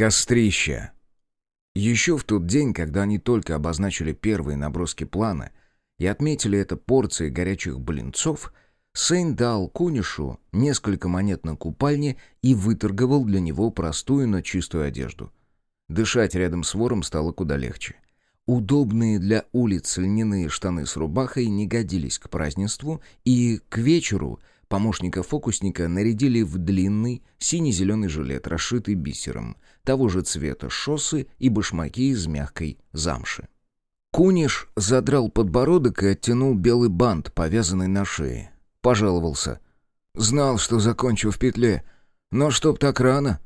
Кострище. Еще в тот день, когда они только обозначили первые наброски плана и отметили это порцией горячих блинцов, Сейн дал Кунишу несколько монет на купальне и выторговал для него простую, но чистую одежду. Дышать рядом с вором стало куда легче. Удобные для улиц льняные штаны с рубахой не годились к празднеству, и к вечеру помощника фокусника нарядили в длинный сине-зеленый жилет, расшитый бисером, того же цвета шоссы и башмаки из мягкой замши. Куниш задрал подбородок и оттянул белый бант, повязанный на шее. Пожаловался. «Знал, что закончу в петле. Но чтоб так рано...»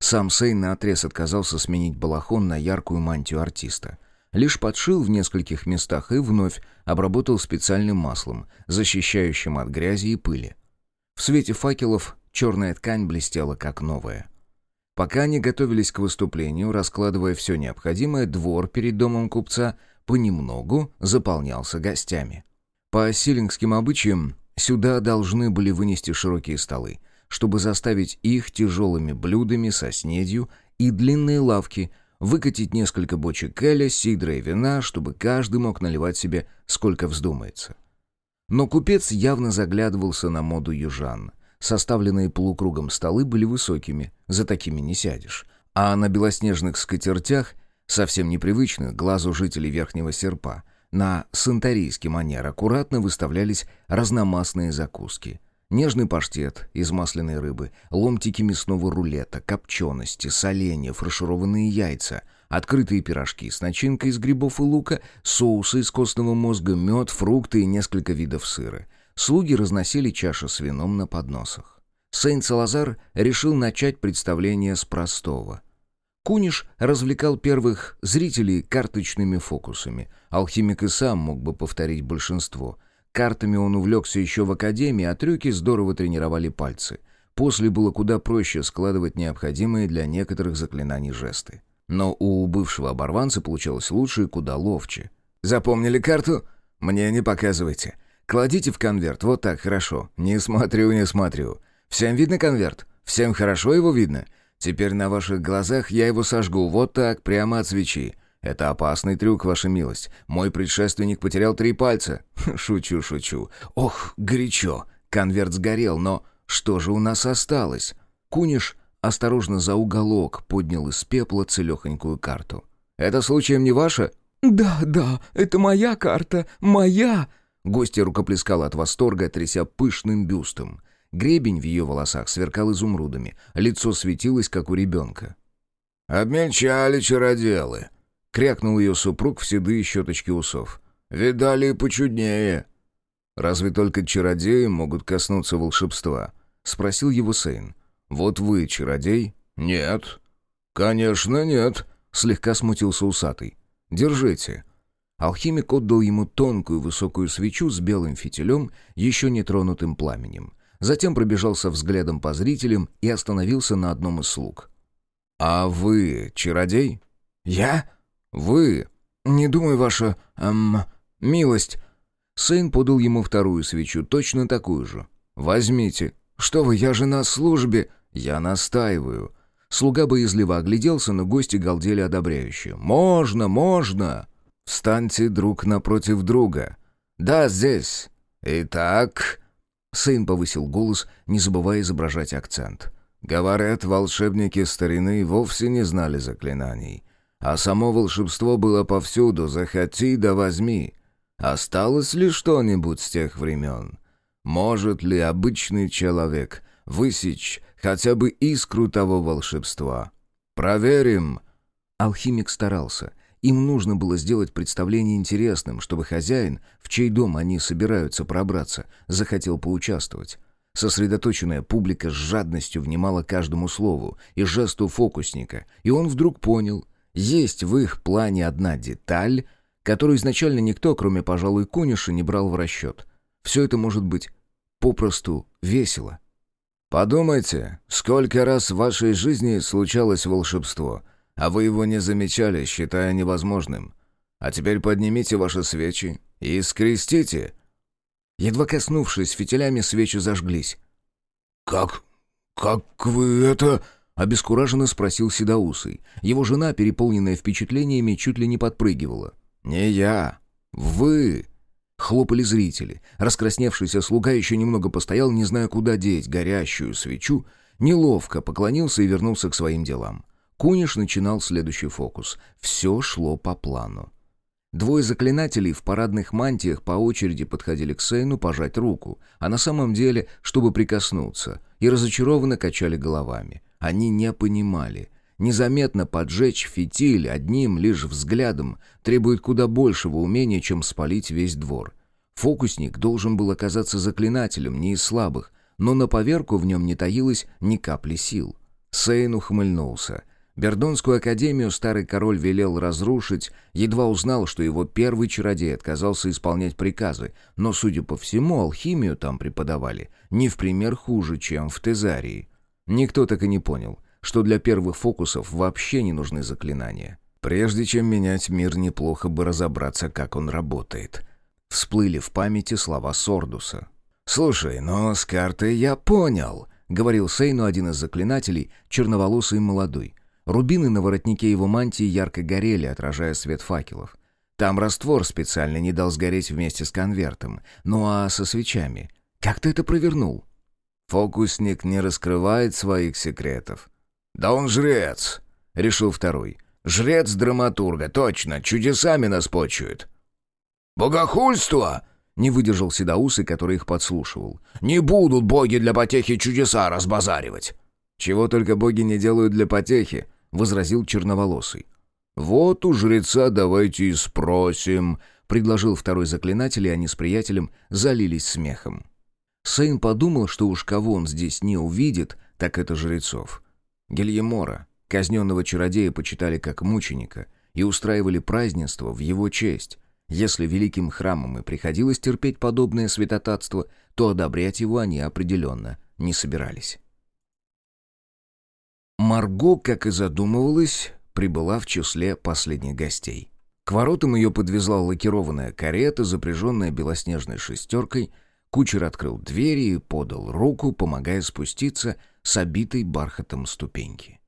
Сам Сейн наотрез отказался сменить балахон на яркую мантию артиста. Лишь подшил в нескольких местах и вновь обработал специальным маслом, защищающим от грязи и пыли. В свете факелов черная ткань блестела как новая. Пока они готовились к выступлению, раскладывая все необходимое, двор перед домом купца понемногу заполнялся гостями. По силингским обычаям сюда должны были вынести широкие столы, чтобы заставить их тяжелыми блюдами со снедью и длинные лавки – выкатить несколько бочек эля, сидра и вина, чтобы каждый мог наливать себе сколько вздумается. Но купец явно заглядывался на моду южан. Составленные полукругом столы были высокими, за такими не сядешь. А на белоснежных скатертях, совсем непривычных глазу жителей Верхнего Серпа, на санторийский манер аккуратно выставлялись разномастные закуски — Нежный паштет из масляной рыбы, ломтики мясного рулета, копчености, соленья, фаршированные яйца, открытые пирожки с начинкой из грибов и лука, соусы из костного мозга, мед, фрукты и несколько видов сыра. Слуги разносили чаши с вином на подносах. Сейнт-Салазар решил начать представление с простого. Куниш развлекал первых зрителей карточными фокусами. Алхимик и сам мог бы повторить большинство — Картами он увлекся еще в академии, а трюки здорово тренировали пальцы. После было куда проще складывать необходимые для некоторых заклинаний жесты. Но у бывшего оборванца получалось лучше и куда ловче. «Запомнили карту? Мне не показывайте. Кладите в конверт, вот так, хорошо. Не смотрю, не смотрю. Всем видно конверт? Всем хорошо его видно? Теперь на ваших глазах я его сожгу, вот так, прямо от свечи. «Это опасный трюк, ваша милость. Мой предшественник потерял три пальца». «Шучу, шучу. Ох, горячо. Конверт сгорел, но что же у нас осталось?» Куниш осторожно за уголок поднял из пепла целехонькую карту. «Это случаем не ваша?» «Да, да, это моя карта, моя!» Гостья рукоплескала от восторга, тряся пышным бюстом. Гребень в ее волосах сверкал изумрудами, лицо светилось, как у ребенка. «Обмельчали чароделы», Крякнул ее супруг в седые щеточки усов. «Видали почуднее». «Разве только чародеи могут коснуться волшебства?» — спросил его Сейн. «Вот вы чародей?» «Нет». «Конечно нет», — слегка смутился усатый. «Держите». Алхимик отдал ему тонкую высокую свечу с белым фитилем, еще не тронутым пламенем. Затем пробежался взглядом по зрителям и остановился на одном из слуг. «А вы чародей?» «Я?» «Вы...» «Не думаю, ваша... эм... милость...» Сын подал ему вторую свечу, точно такую же. «Возьмите». «Что вы, я же на службе...» «Я настаиваю». Слуга боязливо огляделся, но гости галдели одобряюще. «Можно, можно!» «Встаньте друг напротив друга». «Да, здесь». «Итак...» Сын повысил голос, не забывая изображать акцент. «Говорят, волшебники старины вовсе не знали заклинаний. А само волшебство было повсюду, захоти да возьми. Осталось ли что-нибудь с тех времен? Может ли обычный человек высечь хотя бы искру того волшебства? Проверим. Алхимик старался. Им нужно было сделать представление интересным, чтобы хозяин, в чей дом они собираются пробраться, захотел поучаствовать. Сосредоточенная публика с жадностью внимала каждому слову и жесту фокусника, и он вдруг понял, есть в их плане одна деталь, которую изначально никто, кроме, пожалуй, Куниша, не брал в расчет. Все это может быть попросту весело. Подумайте, сколько раз в вашей жизни случалось волшебство, а вы его не замечали, считая невозможным. А теперь поднимите ваши свечи и скрестите. Едва коснувшись фитилями, свечи зажглись. «Как... как вы это...» — обескураженно спросил Седоусый. Его жена, переполненная впечатлениями, чуть ли не подпрыгивала. «Не я. Вы!» Хлопали зрители. Раскрасневшийся слуга еще немного постоял, не зная, куда деть горящую свечу, неловко поклонился и вернулся к своим делам. Куниш начинал следующий фокус. Все шло по плану. Двое заклинателей в парадных мантиях по очереди подходили к Сейну пожать руку, а на самом деле, чтобы прикоснуться, и разочарованно качали головами. Они не понимали. Незаметно поджечь фитиль одним лишь взглядом требует куда большего умения, чем спалить весь двор. Фокусник должен был оказаться заклинателем, не из слабых, но на поверку в нем не таилось ни капли сил. Сейн ухмыльнулся. Бердонскую академию старый король велел разрушить, едва узнал, что его первый чародей отказался исполнять приказы, но, судя по всему, алхимию там преподавали не в пример хуже, чем в Тезарии. Никто так и не понял, что для первых фокусов вообще не нужны заклинания. Прежде чем менять мир, неплохо бы разобраться, как он работает. Всплыли в памяти слова Сордуса. «Слушай, но с картой я понял», — говорил Сейну один из заклинателей, черноволосый и молодой. Рубины на воротнике его мантии ярко горели, отражая свет факелов. Там раствор специально не дал сгореть вместе с конвертом. Ну а со свечами? Как ты это провернул? Фокусник не раскрывает своих секретов. «Да он жрец!» — решил второй. «Жрец драматурга, точно, чудесами нас почует». «Богохульство!» — не выдержал Седоусый, который их подслушивал. «Не будут боги для потехи чудеса разбазаривать!» «Чего только боги не делают для потехи!» — возразил черноволосый. «Вот у жреца давайте и спросим», — предложил второй заклинатель, и они с приятелем залились смехом. Сейн подумал, что уж кого он здесь не увидит, так это жрецов. Гельемора, казненного чародея, почитали как мученика и устраивали празднество в его честь. Если великим храмам и приходилось терпеть подобное святотатство, то одобрять его они определенно не собирались. Марго, как и задумывалось, прибыла в числе последних гостей. К воротам ее подвезла лакированная карета, запряженная белоснежной шестеркой. Кучер открыл двери и подал руку, помогая спуститься с обитой бархатом ступеньки.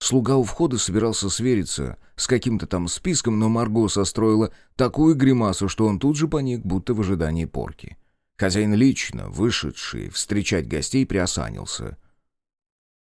Слуга у входа собирался свериться с каким-то там списком, но Марго состроила такую гримасу, что он тут же поник, будто в ожидании порки. Хозяин лично, вышедший встречать гостей, приосанился.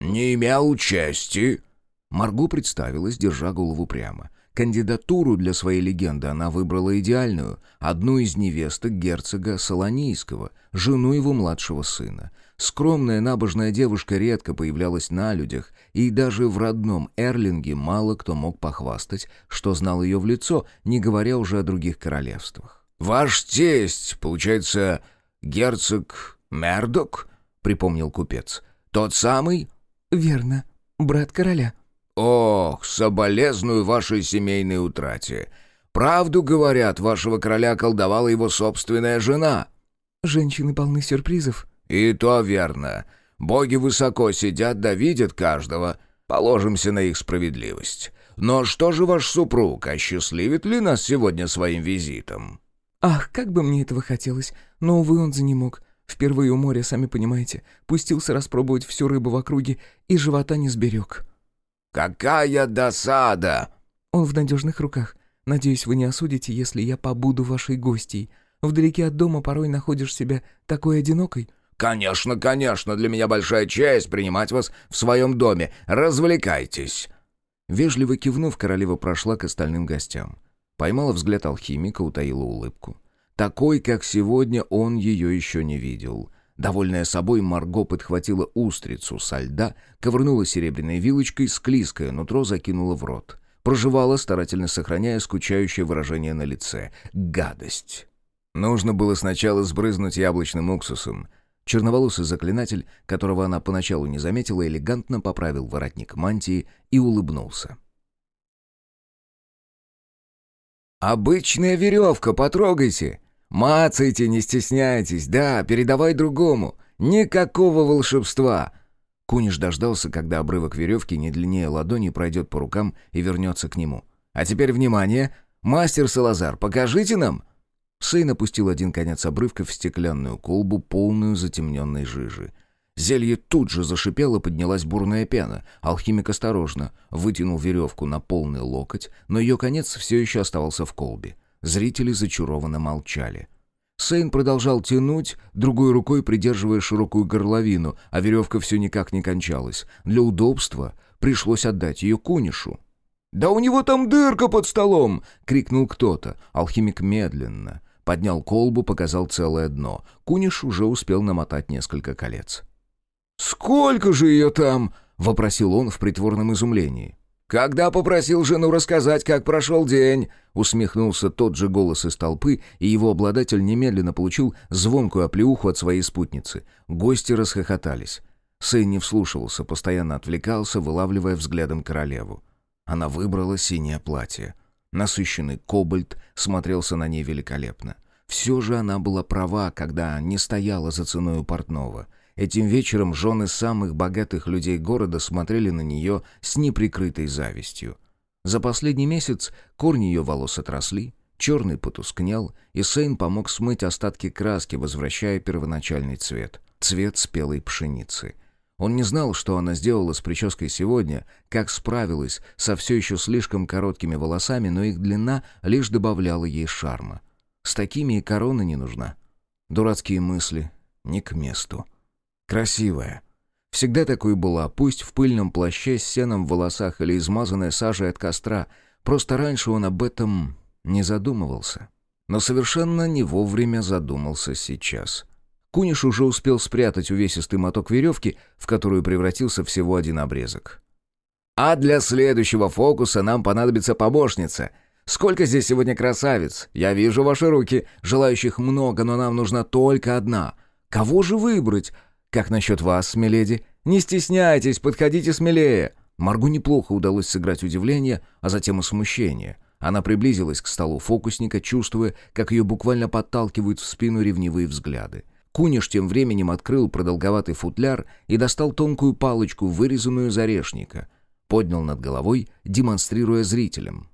«Не имел чести!» Марго представилась, держа голову прямо. Кандидатуру для своей легенды она выбрала идеальную, одну из невесток герцога Солонийского, жену его младшего сына. Скромная набожная девушка редко появлялась на людях, и даже в родном Эрлинге мало кто мог похвастать, что знал ее в лицо, не говоря уже о других королевствах. «Ваш тесть, получается, герцог Мердок?» — припомнил купец. «Тот самый?» «Верно, брат короля». «Ох, соболезную вашей семейной утрате. Правду говорят, вашего короля колдовала его собственная жена». «Женщины полны сюрпризов». «И то верно. Боги высоко сидят да видят каждого. Положимся на их справедливость. Но что же ваш супруг, осчастливит ли нас сегодня своим визитом?» «Ах, как бы мне этого хотелось, но, увы, он занемог. Впервые у моря, сами понимаете, пустился распробовать всю рыбу в округе и живота не сберег». «Какая досада!» «Он в надежных руках. Надеюсь, вы не осудите, если я побуду вашей гостьей. Вдалеке от дома порой находишь себя такой одинокой». «Конечно, конечно, для меня большая честь принимать вас в своем доме. Развлекайтесь!» Вежливо кивнув, королева прошла к остальным гостям. Поймала взгляд алхимика, утаила улыбку. Такой, как сегодня, он ее еще не видел. Довольная собой, Марго подхватила устрицу со льда, ковырнула серебряной вилочкой, склизкое нутро закинула в рот. Проживала, старательно сохраняя скучающее выражение на лице. Гадость. Нужно было сначала сбрызнуть яблочным уксусом. Черноволосый заклинатель, которого она поначалу не заметила, элегантно поправил воротник мантии и улыбнулся. «Обычная веревка, потрогайте!» Мацайте, не стесняйтесь, да, передавай другому. Никакого волшебства!» Куниш дождался, когда обрывок веревки не длиннее ладони пройдет по рукам и вернется к нему. «А теперь внимание! Мастер Салазар, покажите нам!» Сейн опустил один конец обрывка в стеклянную колбу, полную затемненной жижи. Зелье тут же зашипело, поднялась бурная пена. Алхимик осторожно вытянул веревку на полный локоть, но ее конец все еще оставался в колбе. Зрители зачарованно молчали. Сейн продолжал тянуть, другой рукой придерживая широкую горловину, а веревка все никак не кончалась. Для удобства пришлось отдать ее кунишу. «Да у него там дырка под столом!» — крикнул кто-то. Алхимик медленно поднял колбу, показал целое дно. Куниш уже успел намотать несколько колец. «Сколько же ее там?» — вопросил он в притворном изумлении. «Когда попросил жену рассказать, как прошел день?» Усмехнулся тот же голос из толпы, и его обладатель немедленно получил звонкую оплеуху от своей спутницы. Гости расхохотались. Сын не вслушивался, постоянно отвлекался, вылавливая взглядом королеву. Она выбрала синее платье. Насыщенный кобальт смотрелся на ней великолепно. Все же она была права, когда не стояла за ценой у портного — Этим вечером жены самых богатых людей города смотрели на нее с неприкрытой завистью. За последний месяц корни ее волос отросли, черный потускнел, и Сейн помог смыть остатки краски, возвращая первоначальный цвет — цвет спелой пшеницы. Он не знал, что она сделала с прической сегодня, как справилась со все еще слишком короткими волосами, но их длина лишь добавляла ей шарма. С такими и корона не нужна. Дурацкие мысли не к месту. Красивая. Всегда такой была, пусть в пыльном плаще с сеном в волосах или измазанная сажей от костра. Просто раньше он об этом не задумывался. Но совершенно не вовремя задумался сейчас. Куниш уже успел спрятать увесистый моток веревки, в которую превратился всего один обрезок. «А для следующего фокуса нам понадобится помощница. Сколько здесь сегодня красавиц? Я вижу ваши руки. Желающих много, но нам нужна только одна. Кого же выбрать?» «Как насчет вас, миледи? Не стесняйтесь, подходите смелее!» Маргу неплохо удалось сыграть удивление, а затем и смущение. Она приблизилась к столу фокусника, чувствуя, как ее буквально подталкивают в спину ревнивые взгляды. Куниш тем временем открыл продолговатый футляр и достал тонкую палочку, вырезанную из орешника. Поднял над головой, демонстрируя зрителям.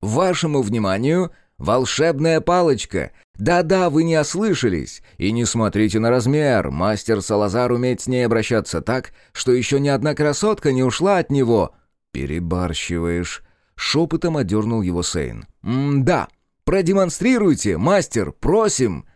«Вашему вниманию волшебная палочка! «Да-да, вы не ослышались. И не смотрите на размер. Мастер Салазар умеет с ней обращаться так, что еще ни одна красотка не ушла от него». «Перебарщиваешь». Шепотом одернул его Сейн. «М-да. Продемонстрируйте, мастер, просим!»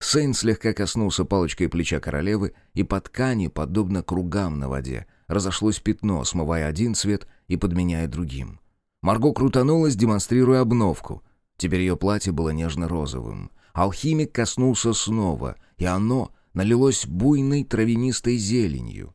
Сейн слегка коснулся палочкой плеча королевы, и по ткани, подобно кругам на воде, разошлось пятно, смывая один цвет и подменяя другим. Марго крутанулась, демонстрируя обновку — Теперь ее платье было нежно-розовым. Алхимик коснулся снова, и оно налилось буйной травянистой зеленью,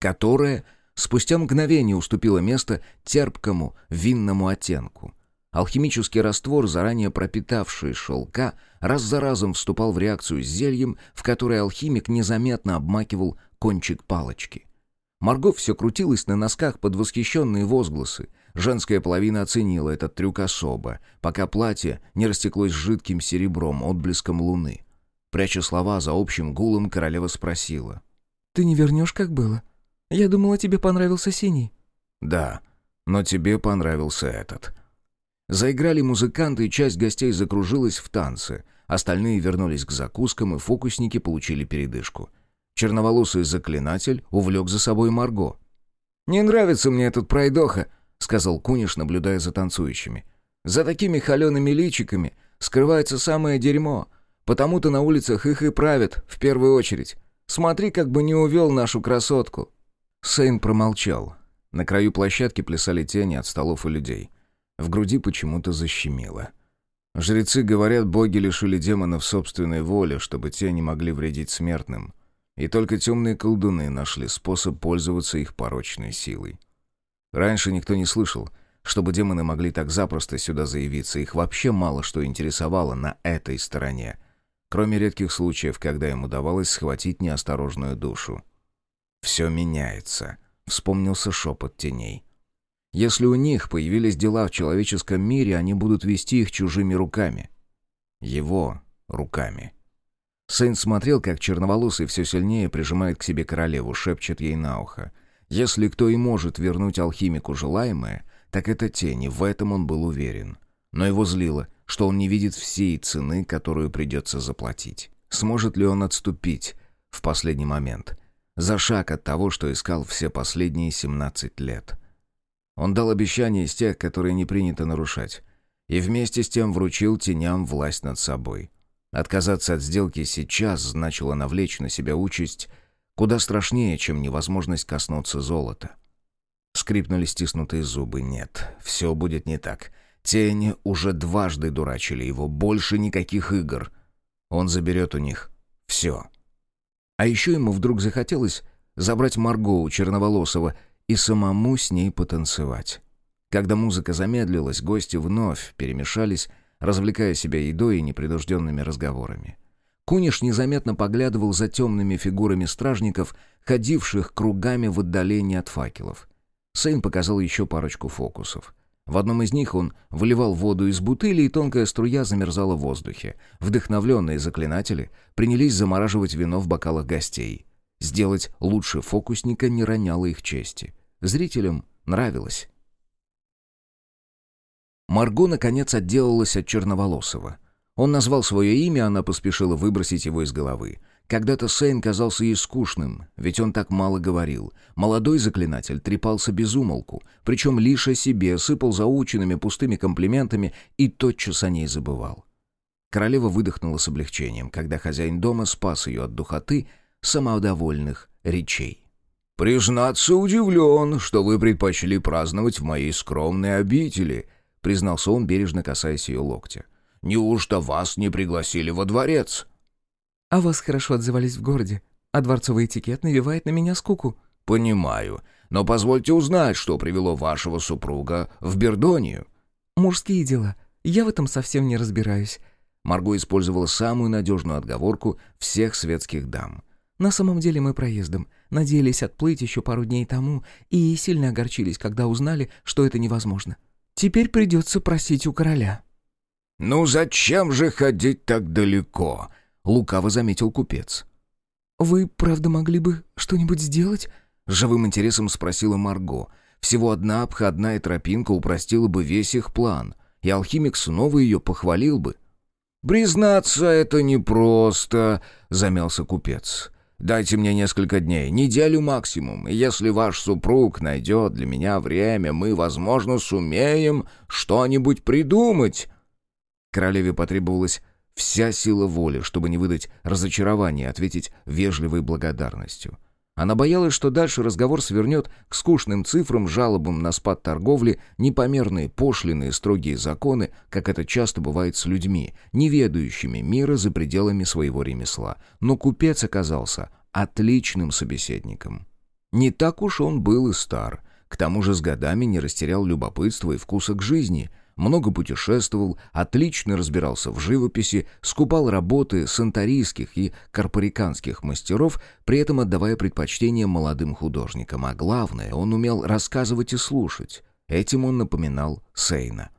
которая спустя мгновение уступила место терпкому винному оттенку. Алхимический раствор, заранее пропитавший шелка, раз за разом вступал в реакцию с зельем, в которой алхимик незаметно обмакивал кончик палочки. Марго все крутилась на носках под восхищенные возгласы. Женская половина оценила этот трюк особо, пока платье не растеклось жидким серебром, отблеском луны. Пряча слова за общим гулом, королева спросила. «Ты не вернешь, как было? Я думала, тебе понравился синий». «Да, но тебе понравился этот». Заиграли музыканты, и часть гостей закружилась в танце. Остальные вернулись к закускам, и фокусники получили передышку. Черноволосый заклинатель увлек за собой Марго. «Не нравится мне этот пройдоха», — сказал Куниш, наблюдая за танцующими. «За такими холеными личиками скрывается самое дерьмо. Потому-то на улицах их и правят, в первую очередь. Смотри, как бы не увел нашу красотку». Сейн промолчал. На краю площадки плясали тени от столов и людей. В груди почему-то защемило. Жрецы говорят, боги лишили демонов собственной воли, чтобы те не могли вредить смертным. И только темные колдуны нашли способ пользоваться их порочной силой. Раньше никто не слышал, чтобы демоны могли так запросто сюда заявиться. Их вообще мало что интересовало на этой стороне, кроме редких случаев, когда им удавалось схватить неосторожную душу. «Все меняется», — вспомнился шепот теней. «Если у них появились дела в человеческом мире, они будут вести их чужими руками. Его руками». Сын смотрел, как черноволосый все сильнее прижимает к себе королеву, шепчет ей на ухо — если кто и может вернуть алхимику желаемое, так это тени, в этом он был уверен. Но его злило, что он не видит всей цены, которую придется заплатить. Сможет ли он отступить в последний момент? За шаг от того, что искал все последние 17 лет. Он дал обещание из тех, которые не принято нарушать. И вместе с тем вручил теням власть над собой. Отказаться от сделки сейчас значило навлечь на себя участь куда страшнее, чем невозможность коснуться золота. Скрипнули стиснутые зубы. Нет, все будет не так. Тени уже дважды дурачили его. Больше никаких игр. Он заберет у них все. А еще ему вдруг захотелось забрать Марго у Черноволосова и самому с ней потанцевать. Когда музыка замедлилась, гости вновь перемешались, развлекая себя едой и непринужденными разговорами. Куниш незаметно поглядывал за темными фигурами стражников, ходивших кругами в отдалении от факелов. Сейн показал еще парочку фокусов. В одном из них он выливал воду из бутыли, и тонкая струя замерзала в воздухе. Вдохновленные заклинатели принялись замораживать вино в бокалах гостей. Сделать лучше фокусника не роняло их чести. Зрителям нравилось. Марго, наконец, отделалась от Черноволосова. Он назвал свое имя, она поспешила выбросить его из головы. Когда-то Сейн казался ей скучным, ведь он так мало говорил. Молодой заклинатель трепался без умолку, причем лишь о себе, сыпал заученными пустыми комплиментами и тотчас о ней забывал. Королева выдохнула с облегчением, когда хозяин дома спас ее от духоты самодовольных речей. «Признаться, удивлен, что вы предпочли праздновать в моей скромной обители», признался он, бережно касаясь ее локтя. «Неужто вас не пригласили во дворец?» «А вас хорошо отзывались в городе, а дворцовый этикет навевает на меня скуку». «Понимаю, но позвольте узнать, что привело вашего супруга в Бердонию». «Мужские дела. Я в этом совсем не разбираюсь». Марго использовала самую надежную отговорку всех светских дам. «На самом деле мы проездом. Надеялись отплыть еще пару дней тому и сильно огорчились, когда узнали, что это невозможно. Теперь придется просить у короля». «Ну зачем же ходить так далеко?» — лукаво заметил купец. «Вы, правда, могли бы что-нибудь сделать?» — живым интересом спросила Марго. Всего одна обходная тропинка упростила бы весь их план, и алхимик снова ее похвалил бы. «Признаться, это непросто», — замялся купец. Дайте мне несколько дней, неделю максимум, и если ваш супруг найдет для меня время, мы, возможно, сумеем что-нибудь придумать». Королеве потребовалась вся сила воли, чтобы не выдать разочарования, ответить вежливой благодарностью. Она боялась, что дальше разговор свернет к скучным цифрам, жалобам на спад торговли, непомерные пошлины и строгие законы, как это часто бывает с людьми, не ведающими мира за пределами своего ремесла. Но купец оказался отличным собеседником. Не так уж он был и стар. К тому же с годами не растерял любопытства и вкуса к жизни – много путешествовал, отлично разбирался в живописи, скупал работы санторийских и карпариканских мастеров, при этом отдавая предпочтение молодым художникам. А главное, он умел рассказывать и слушать. Этим он напоминал Сейна.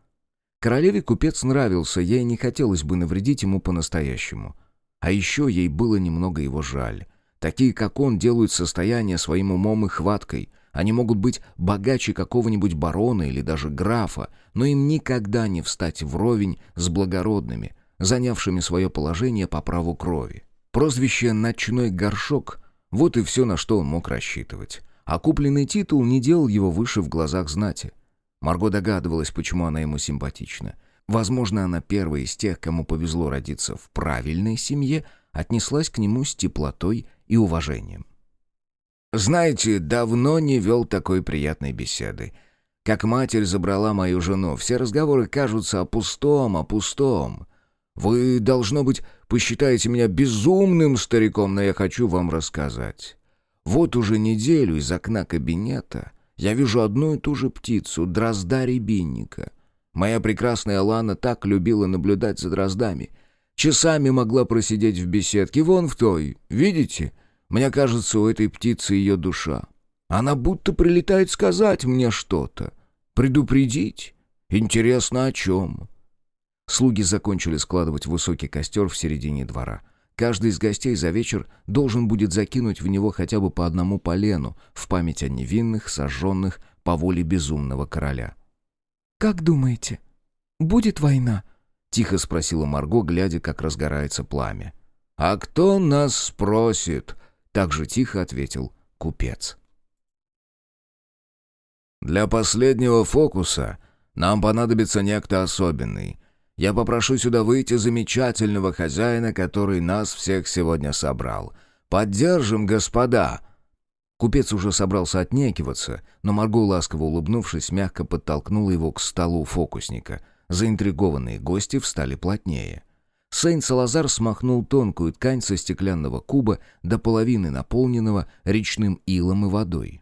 Королеве купец нравился, ей не хотелось бы навредить ему по-настоящему. А еще ей было немного его жаль. Такие, как он, делают состояние своим умом и хваткой, они могут быть богаче какого-нибудь барона или даже графа, но им никогда не встать вровень с благородными, занявшими свое положение по праву крови. Прозвище «ночной горшок» — вот и все, на что он мог рассчитывать. А купленный титул не делал его выше в глазах знати. Марго догадывалась, почему она ему симпатична. Возможно, она первая из тех, кому повезло родиться в правильной семье, отнеслась к нему с теплотой и уважением. Знаете, давно не вел такой приятной беседы. Как матерь забрала мою жену, все разговоры кажутся о пустом, о пустом. Вы, должно быть, посчитаете меня безумным стариком, но я хочу вам рассказать. Вот уже неделю из окна кабинета я вижу одну и ту же птицу, дрозда-рябинника. Моя прекрасная Лана так любила наблюдать за дроздами. Часами могла просидеть в беседке, вон в той, видите?» Мне кажется, у этой птицы ее душа. Она будто прилетает сказать мне что-то. Предупредить. Интересно, о чем?» Слуги закончили складывать высокий костер в середине двора. Каждый из гостей за вечер должен будет закинуть в него хотя бы по одному полену в память о невинных, сожженных по воле безумного короля. «Как думаете, будет война?» — тихо спросила Марго, глядя, как разгорается пламя. «А кто нас спросит?» Так же тихо ответил купец. «Для последнего фокуса нам понадобится некто особенный. Я попрошу сюда выйти замечательного хозяина, который нас всех сегодня собрал. Поддержим, господа!» Купец уже собрался отнекиваться, но Марго, ласково улыбнувшись, мягко подтолкнула его к столу фокусника. Заинтригованные гости встали плотнее. Сейн Салазар смахнул тонкую ткань со стеклянного куба до половины наполненного речным илом и водой.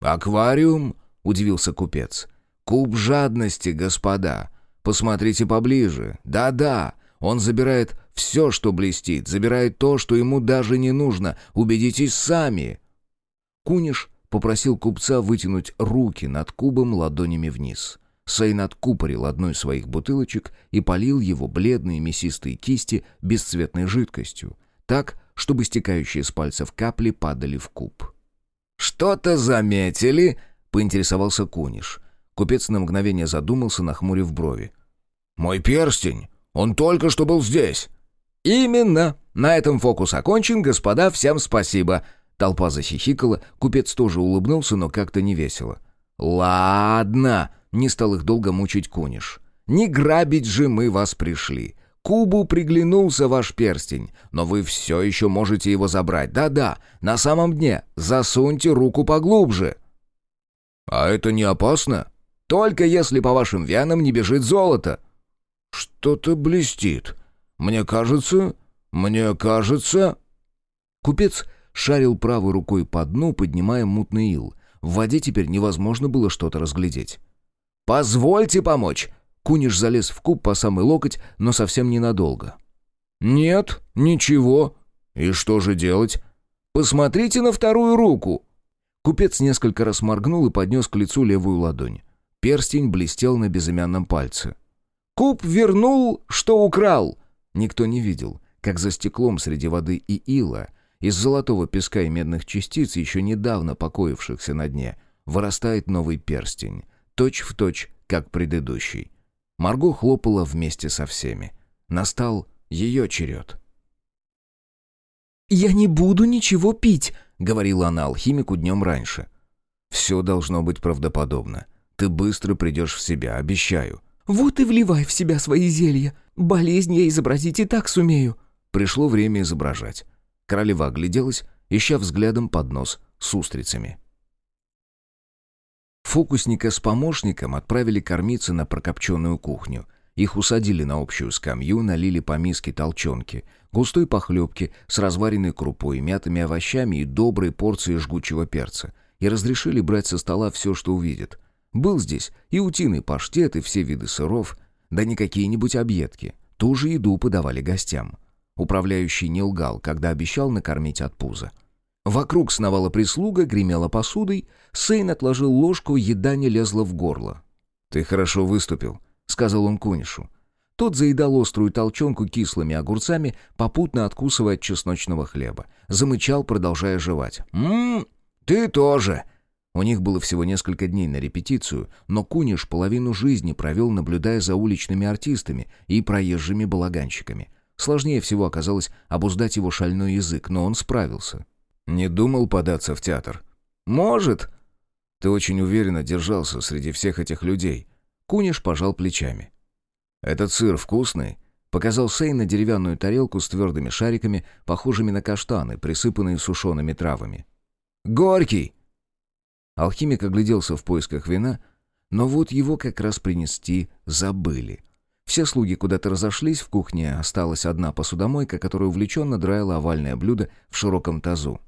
«Аквариум?» — удивился купец. «Куб жадности, господа. Посмотрите поближе. Да-да, он забирает все, что блестит, забирает то, что ему даже не нужно. Убедитесь сами». Куниш попросил купца вытянуть руки над кубом ладонями вниз. Сейн откупорил одну из своих бутылочек и полил его бледные мясистые кисти бесцветной жидкостью, так, чтобы стекающие с пальцев капли падали в куб. «Что-то заметили?» — поинтересовался Куниш. Купец на мгновение задумался, нахмурив брови. «Мой перстень! Он только что был здесь!» «Именно! На этом фокус окончен, господа, всем спасибо!» Толпа захихикала, купец тоже улыбнулся, но как-то невесело. «Ладно!» — не стал их долго мучить Куниш. «Не грабить же мы вас пришли. Кубу приглянулся ваш перстень, но вы все еще можете его забрать. Да-да, на самом дне. Засуньте руку поглубже». «А это не опасно?» «Только если по вашим венам не бежит золото». «Что-то блестит. Мне кажется... Мне кажется...» Купец шарил правой рукой по дну, поднимая мутный ил. В воде теперь невозможно было что-то разглядеть. «Позвольте помочь!» Куниш залез в куб по самый локоть, но совсем ненадолго. «Нет, ничего. И что же делать?» «Посмотрите на вторую руку!» Купец несколько раз моргнул и поднес к лицу левую ладонь. Перстень блестел на безымянном пальце. «Куб вернул, что украл!» Никто не видел, как за стеклом среди воды и ила, из золотого песка и медных частиц, еще недавно покоившихся на дне, вырастает новый перстень точь в точь, как предыдущий. Марго хлопала вместе со всеми. Настал ее черед. «Я не буду ничего пить», — говорила она алхимику днем раньше. «Все должно быть правдоподобно. Ты быстро придешь в себя, обещаю». «Вот и вливай в себя свои зелья. Болезнь я изобразить и так сумею». Пришло время изображать. Королева огляделась, ища взглядом поднос с устрицами. Фокусника с помощником отправили кормиться на прокопченную кухню. Их усадили на общую скамью, налили по миске толченки, густой похлебки с разваренной крупой, мятыми овощами и доброй порцией жгучего перца. И разрешили брать со стола все, что увидят. Был здесь и утиный паштет, и все виды сыров, да не какие-нибудь объедки. Ту же еду подавали гостям. Управляющий не лгал, когда обещал накормить от пуза. Вокруг сновала прислуга, гремела посудой. Сейн отложил ложку, еда не лезла в горло. «Ты хорошо выступил», — сказал он Кунишу. Тот заедал острую толчонку кислыми огурцами, попутно откусывая от чесночного хлеба. Замычал, продолжая жевать. «Ммм, ты тоже!» У них было всего несколько дней на репетицию, но Куниш половину жизни провел, наблюдая за уличными артистами и проезжими балаганщиками. Сложнее всего оказалось обуздать его шальной язык, но он справился. Не думал податься в театр? Может. Ты очень уверенно держался среди всех этих людей. Куниш пожал плечами. Этот сыр вкусный. Показал Сей на деревянную тарелку с твердыми шариками, похожими на каштаны, присыпанные сушеными травами. «Горький!» Алхимик огляделся в поисках вина, но вот его как раз принести забыли. Все слуги куда-то разошлись, в кухне осталась одна посудомойка, которая увлеченно драила овальное блюдо в широком тазу.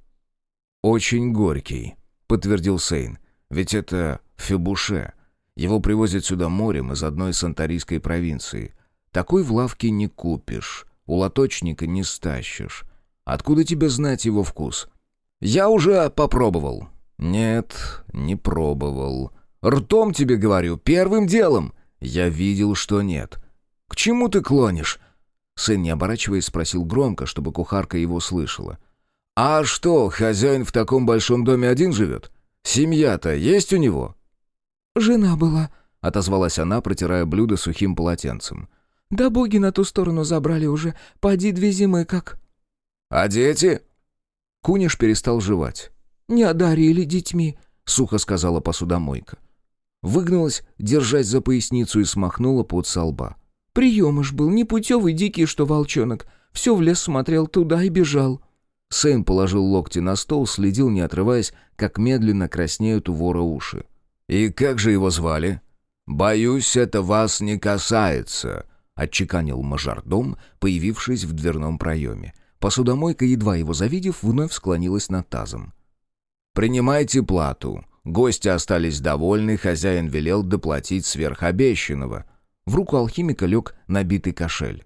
«Очень горький», — подтвердил Сейн. «Ведь это Фебуше. Его привозят сюда морем из одной санторийской провинции. Такой в лавке не купишь, у лоточника не стащишь. Откуда тебе знать его вкус?» «Я уже попробовал». «Нет, не пробовал. Ртом тебе говорю, первым делом». «Я видел, что нет». «К чему ты клонишь?» Сын, не оборачиваясь, спросил громко, чтобы кухарка его слышала. «А что, хозяин в таком большом доме один живет? Семья-то есть у него?» «Жена была», — отозвалась она, протирая блюдо сухим полотенцем. «Да боги на ту сторону забрали уже, поди две зимы как». «А дети?» Куниш перестал жевать. «Не одарили детьми», — сухо сказала посудомойка. Выгнулась, держась за поясницу и смахнула под со лба. «Приемыш был непутевый дикий, что волчонок. Все в лес смотрел туда и бежал». Сэйн положил локти на стол, следил, не отрываясь, как медленно краснеют у вора уши. «И как же его звали?» «Боюсь, это вас не касается», — отчеканил мажордом, появившись в дверном проеме. Посудомойка, едва его завидев, вновь склонилась над тазом. «Принимайте плату. Гости остались довольны, хозяин велел доплатить сверхобещанного». В руку алхимика лег набитый кошель.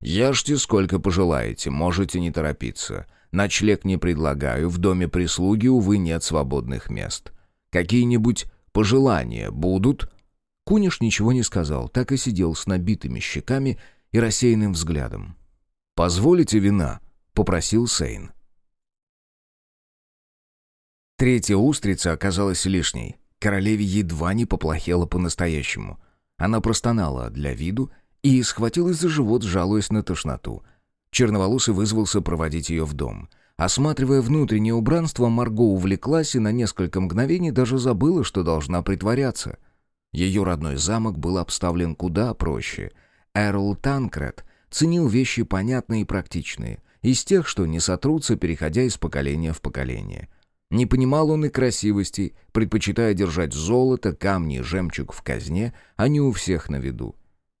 «Ешьте сколько пожелаете, можете не торопиться. Ночлег не предлагаю, в доме прислуги, увы, нет свободных мест. Какие-нибудь пожелания будут?» Куниш ничего не сказал, так и сидел с набитыми щеками и рассеянным взглядом. «Позволите вина?» — попросил Сейн. Третья устрица оказалась лишней. Королеве едва не поплохело по-настоящему. Она простонала для виду и схватилась за живот, жалуясь на тошноту. Черноволосый вызвался проводить ее в дом. Осматривая внутреннее убранство, Марго увлеклась и на несколько мгновений даже забыла, что должна притворяться. Ее родной замок был обставлен куда проще. Эрл Танкред ценил вещи понятные и практичные — из тех, что не сотрутся, переходя из поколения в поколение. Не понимал он и красивостей, предпочитая держать золото, камни и жемчуг в казне, а не у всех на виду.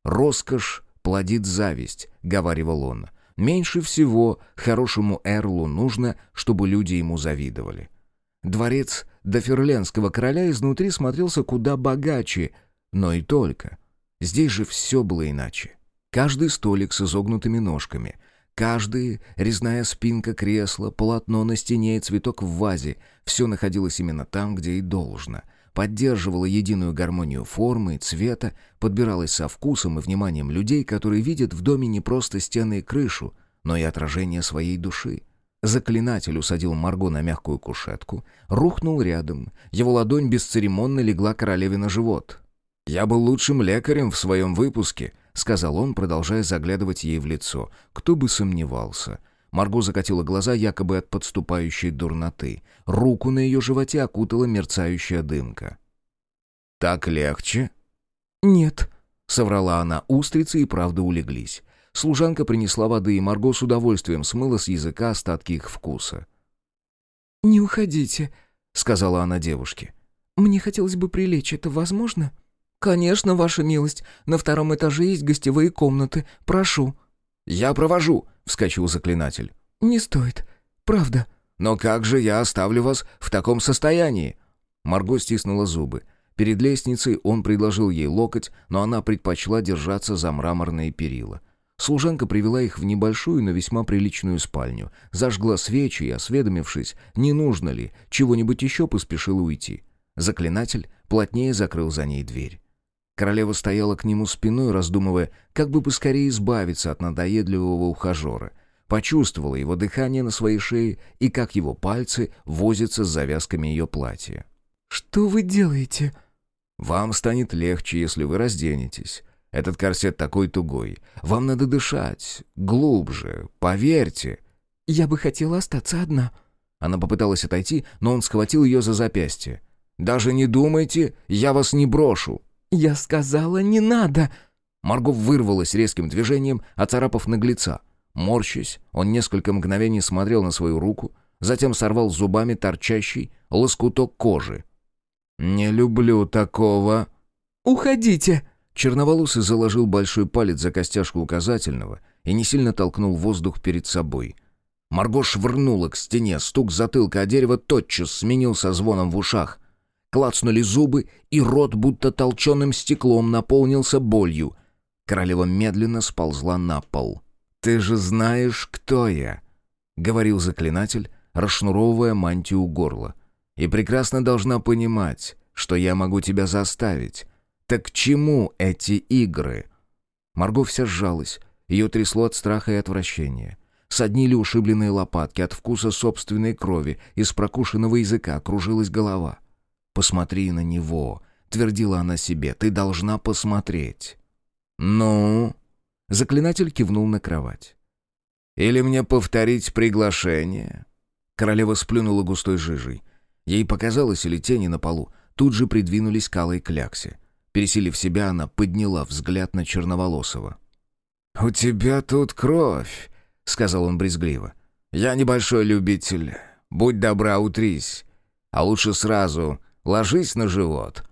«Роскошь плодит зависть», — говаривал он. «Меньше всего хорошему Эрлу нужно, чтобы люди ему завидовали». Дворец доферленского короля изнутри смотрелся куда богаче, но и только. Здесь же все было иначе. Каждый столик с изогнутыми ножками — Каждая резная спинка кресла, полотно на стене и цветок в вазе — все находилось именно там, где и должно. Поддерживало единую гармонию формы цвета, подбиралось со вкусом и вниманием людей, которые видят в доме не просто стены и крышу, но и отражение своей души. Заклинатель усадил Марго на мягкую кушетку, рухнул рядом. Его ладонь бесцеремонно легла королеве на живот. «Я был лучшим лекарем в своем выпуске», — сказал он, продолжая заглядывать ей в лицо. Кто бы сомневался. Марго закатила глаза якобы от подступающей дурноты. Руку на ее животе окутала мерцающая дымка. «Так легче?» «Нет», — соврала она. Устрицы и правда улеглись. Служанка принесла воды, и Марго с удовольствием смыла с языка остатки их вкуса. «Не уходите», — сказала она девушке. «Мне хотелось бы прилечь. Это возможно?» «Конечно, ваша милость. На втором этаже есть гостевые комнаты. Прошу». «Я провожу», — вскочил заклинатель. «Не стоит. Правда». «Но как же я оставлю вас в таком состоянии?» Марго стиснула зубы. Перед лестницей он предложил ей локоть, но она предпочла держаться за мраморные перила. Служанка привела их в небольшую, но весьма приличную спальню, зажгла свечи и, осведомившись, не нужно ли, чего-нибудь еще поспешила уйти. Заклинатель плотнее закрыл за ней дверь. Королева стояла к нему спиной, раздумывая, как бы поскорее избавиться от надоедливого ухажера. Почувствовала его дыхание на своей шее и как его пальцы возятся с завязками ее платья. «Что вы делаете?» «Вам станет легче, если вы разденетесь. Этот корсет такой тугой. Вам надо дышать. Глубже. Поверьте». «Я бы хотела остаться одна». Она попыталась отойти, но он схватил ее за запястье. «Даже не думайте, я вас не брошу». «Я сказала, не надо!» Марго вырвалась резким движением, оцарапав наглеца. Морщась, он несколько мгновений смотрел на свою руку, затем сорвал зубами торчащий лоскуток кожи. «Не люблю такого!» «Уходите!» Черноволосый заложил большой палец за костяшку указательного и не сильно толкнул воздух перед собой. Марго швырнула к стене, стук затылка о дерево тотчас сменился звоном в ушах. Клацнули зубы, и рот будто толченым стеклом наполнился болью. Королева медленно сползла на пол. «Ты же знаешь, кто я», — говорил заклинатель, расшнуровывая мантию горла. «И прекрасно должна понимать, что я могу тебя заставить. Так к чему эти игры?» Марго вся сжалась, ее трясло от страха и отвращения. Соднили ушибленные лопатки от вкуса собственной крови, из прокушенного языка кружилась голова. «Посмотри на него», — твердила она себе, — «ты должна посмотреть». «Ну?» — заклинатель кивнул на кровать. «Или мне повторить приглашение?» Королева сплюнула густой жижей. Ей показалось, или тени на полу тут же придвинулись к алой кляксе. Пересилив себя, она подняла взгляд на Черноволосого. «У тебя тут кровь», — сказал он брезгливо. «Я небольшой любитель. Будь добра, утрись. А лучше сразу ложись на живот».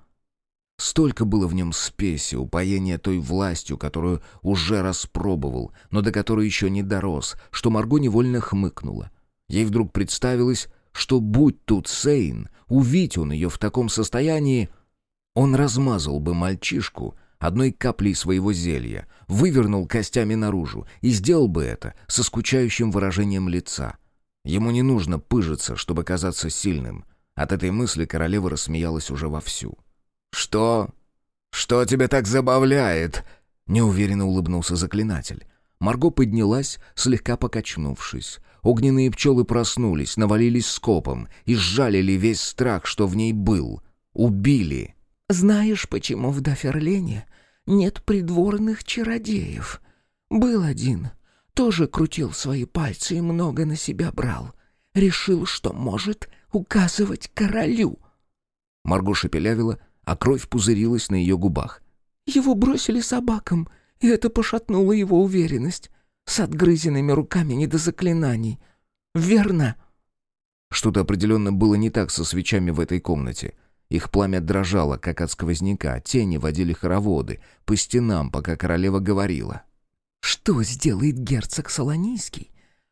Столько было в нем спеси, упоения той властью, которую уже распробовал, но до которой еще не дорос, что Марго невольно хмыкнула. Ей вдруг представилось, что будь тут Сейн, увидь он ее в таком состоянии, он размазал бы мальчишку одной каплей своего зелья, вывернул костями наружу и сделал бы это со скучающим выражением лица. Ему не нужно пыжиться, чтобы казаться сильным. От этой мысли королева рассмеялась уже вовсю. «Что? Что тебя так забавляет?» Неуверенно улыбнулся заклинатель. Марго поднялась, слегка покачнувшись. Огненные пчелы проснулись, навалились скопом и сжалили весь страх, что в ней был. Убили. «Знаешь, почему в Даферлене нет придворных чародеев? Был один, тоже крутил свои пальцы и много на себя брал. Решил, что может указывать королю». Марго шепелявила, а кровь пузырилась на ее губах. «Его бросили собакам, и это пошатнуло его уверенность. С отгрызенными руками не до заклинаний. Верно?» Что-то определенно было не так со свечами в этой комнате. Их пламя дрожало, как от сквозняка, тени водили хороводы по стенам, пока королева говорила. «Что сделает герцог Солонийский,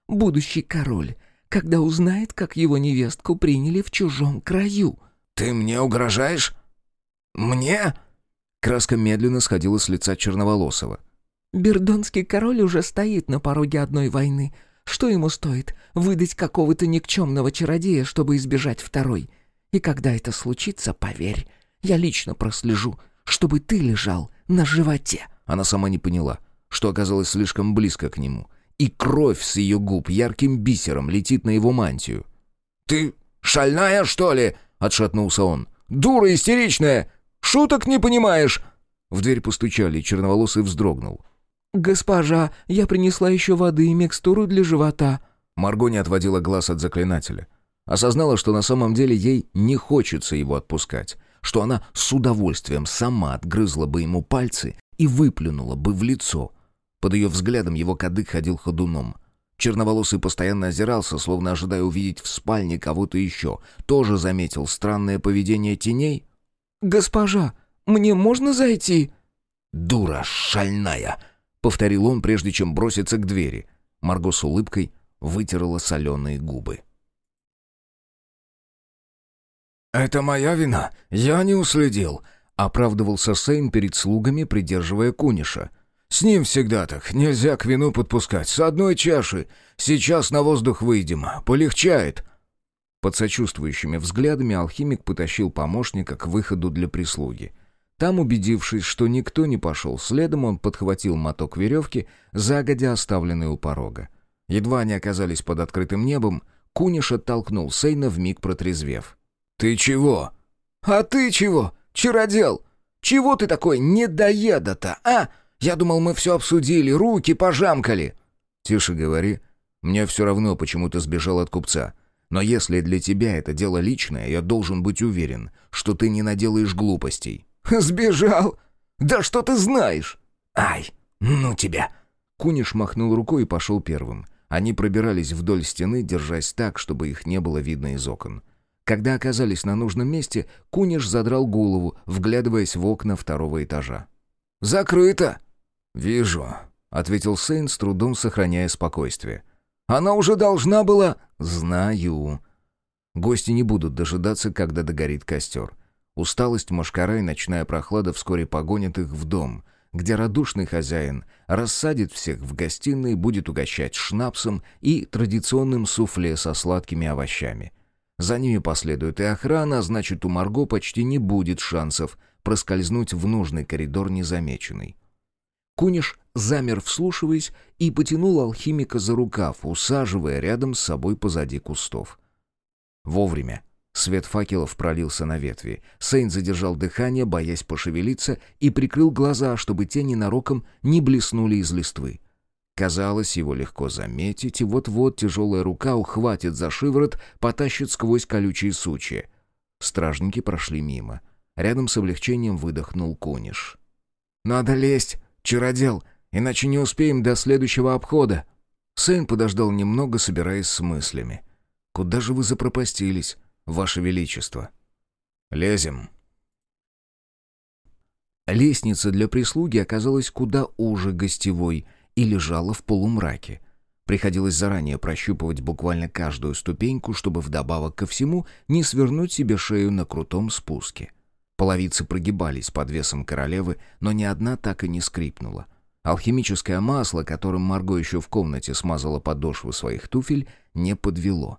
будущий король, когда узнает, как его невестку приняли в чужом краю?» «Ты мне угрожаешь?» «Мне?» Краска медленно сходила с лица Черноволосого. «Бердонский король уже стоит на пороге одной войны. Что ему стоит выдать какого-то никчемного чародея, чтобы избежать второй? И когда это случится, поверь, я лично прослежу, чтобы ты лежал на животе». Она сама не поняла, что оказалось слишком близко к нему, и кровь с ее губ ярким бисером летит на его мантию. «Ты шальная, что ли?» — отшатнулся он. «Дура истеричная! Шуток не понимаешь!» В дверь постучали, и черноволосый вздрогнул. «Госпожа, я принесла еще воды и микстуру для живота». Марго не отводила глаз от заклинателя. Осознала, что на самом деле ей не хочется его отпускать, что она с удовольствием сама отгрызла бы ему пальцы и выплюнула бы в лицо. Под ее взглядом его кадык ходил ходуном. Черноволосый постоянно озирался, словно ожидая увидеть в спальне кого-то еще. Тоже заметил странное поведение теней, «Госпожа, мне можно зайти?» «Дура шальная!» — повторил он, прежде чем броситься к двери. Марго с улыбкой вытерла соленые губы. «Это моя вина. Я не уследил», — оправдывался Сейн перед слугами, придерживая Куниша. «С ним всегда так. Нельзя к вину подпускать. С одной чаши. Сейчас на воздух выйдем. Полегчает». Под сочувствующими взглядами алхимик потащил помощника к выходу для прислуги. Там, убедившись, что никто не пошел следом, он подхватил моток веревки, загодя оставленный у порога. Едва они оказались под открытым небом, Куниш оттолкнул Сейна вмиг протрезвев. «Ты чего?» «А ты чего, чародел? Чего ты такой недоеда-то, а? Я думал, мы все обсудили, руки пожамкали». «Тише говори. Мне все равно, почему ты сбежал от купца. Но если для тебя это дело личное, я должен быть уверен, что ты не наделаешь глупостей». «Сбежал? Да что ты знаешь?» «Ай, ну тебя!» Куниш махнул рукой и пошел первым. Они пробирались вдоль стены, держась так, чтобы их не было видно из окон. Когда оказались на нужном месте, Куниш задрал голову, вглядываясь в окна второго этажа. «Закрыто!» «Вижу», — ответил Сейн, с трудом сохраняя спокойствие. Она уже должна была...» «Знаю». Гости не будут дожидаться, когда догорит костер. Усталость, машкара и ночная прохлада вскоре погонят их в дом, где радушный хозяин рассадит всех в гостиной, будет угощать шнапсом и традиционным суфле со сладкими овощами. За ними последует и охрана, а значит, у Марго почти не будет шансов проскользнуть в нужный коридор незамеченный. Куниш замер, вслушиваясь, и потянул алхимика за рукав, усаживая рядом с собой позади кустов. Вовремя. Свет факелов пролился на ветви. Сейн задержал дыхание, боясь пошевелиться, и прикрыл глаза, чтобы те ненароком не блеснули из листвы. Казалось, его легко заметить, и вот-вот тяжелая рука ухватит за шиворот, потащит сквозь колючие сучья. Стражники прошли мимо. Рядом с облегчением выдохнул Куниш. «Надо лезть, чародел, иначе не успеем до следующего обхода». Сын подождал немного, собираясь с мыслями. «Куда же вы запропастились, ваше величество?» «Лезем». Лестница для прислуги оказалась куда уже гостевой и лежала в полумраке. Приходилось заранее прощупывать буквально каждую ступеньку, чтобы вдобавок ко всему не свернуть себе шею на крутом спуске. Половицы прогибались под весом королевы, но ни одна так и не скрипнула. Алхимическое масло, которым Марго еще в комнате смазала подошвы своих туфель, не подвело.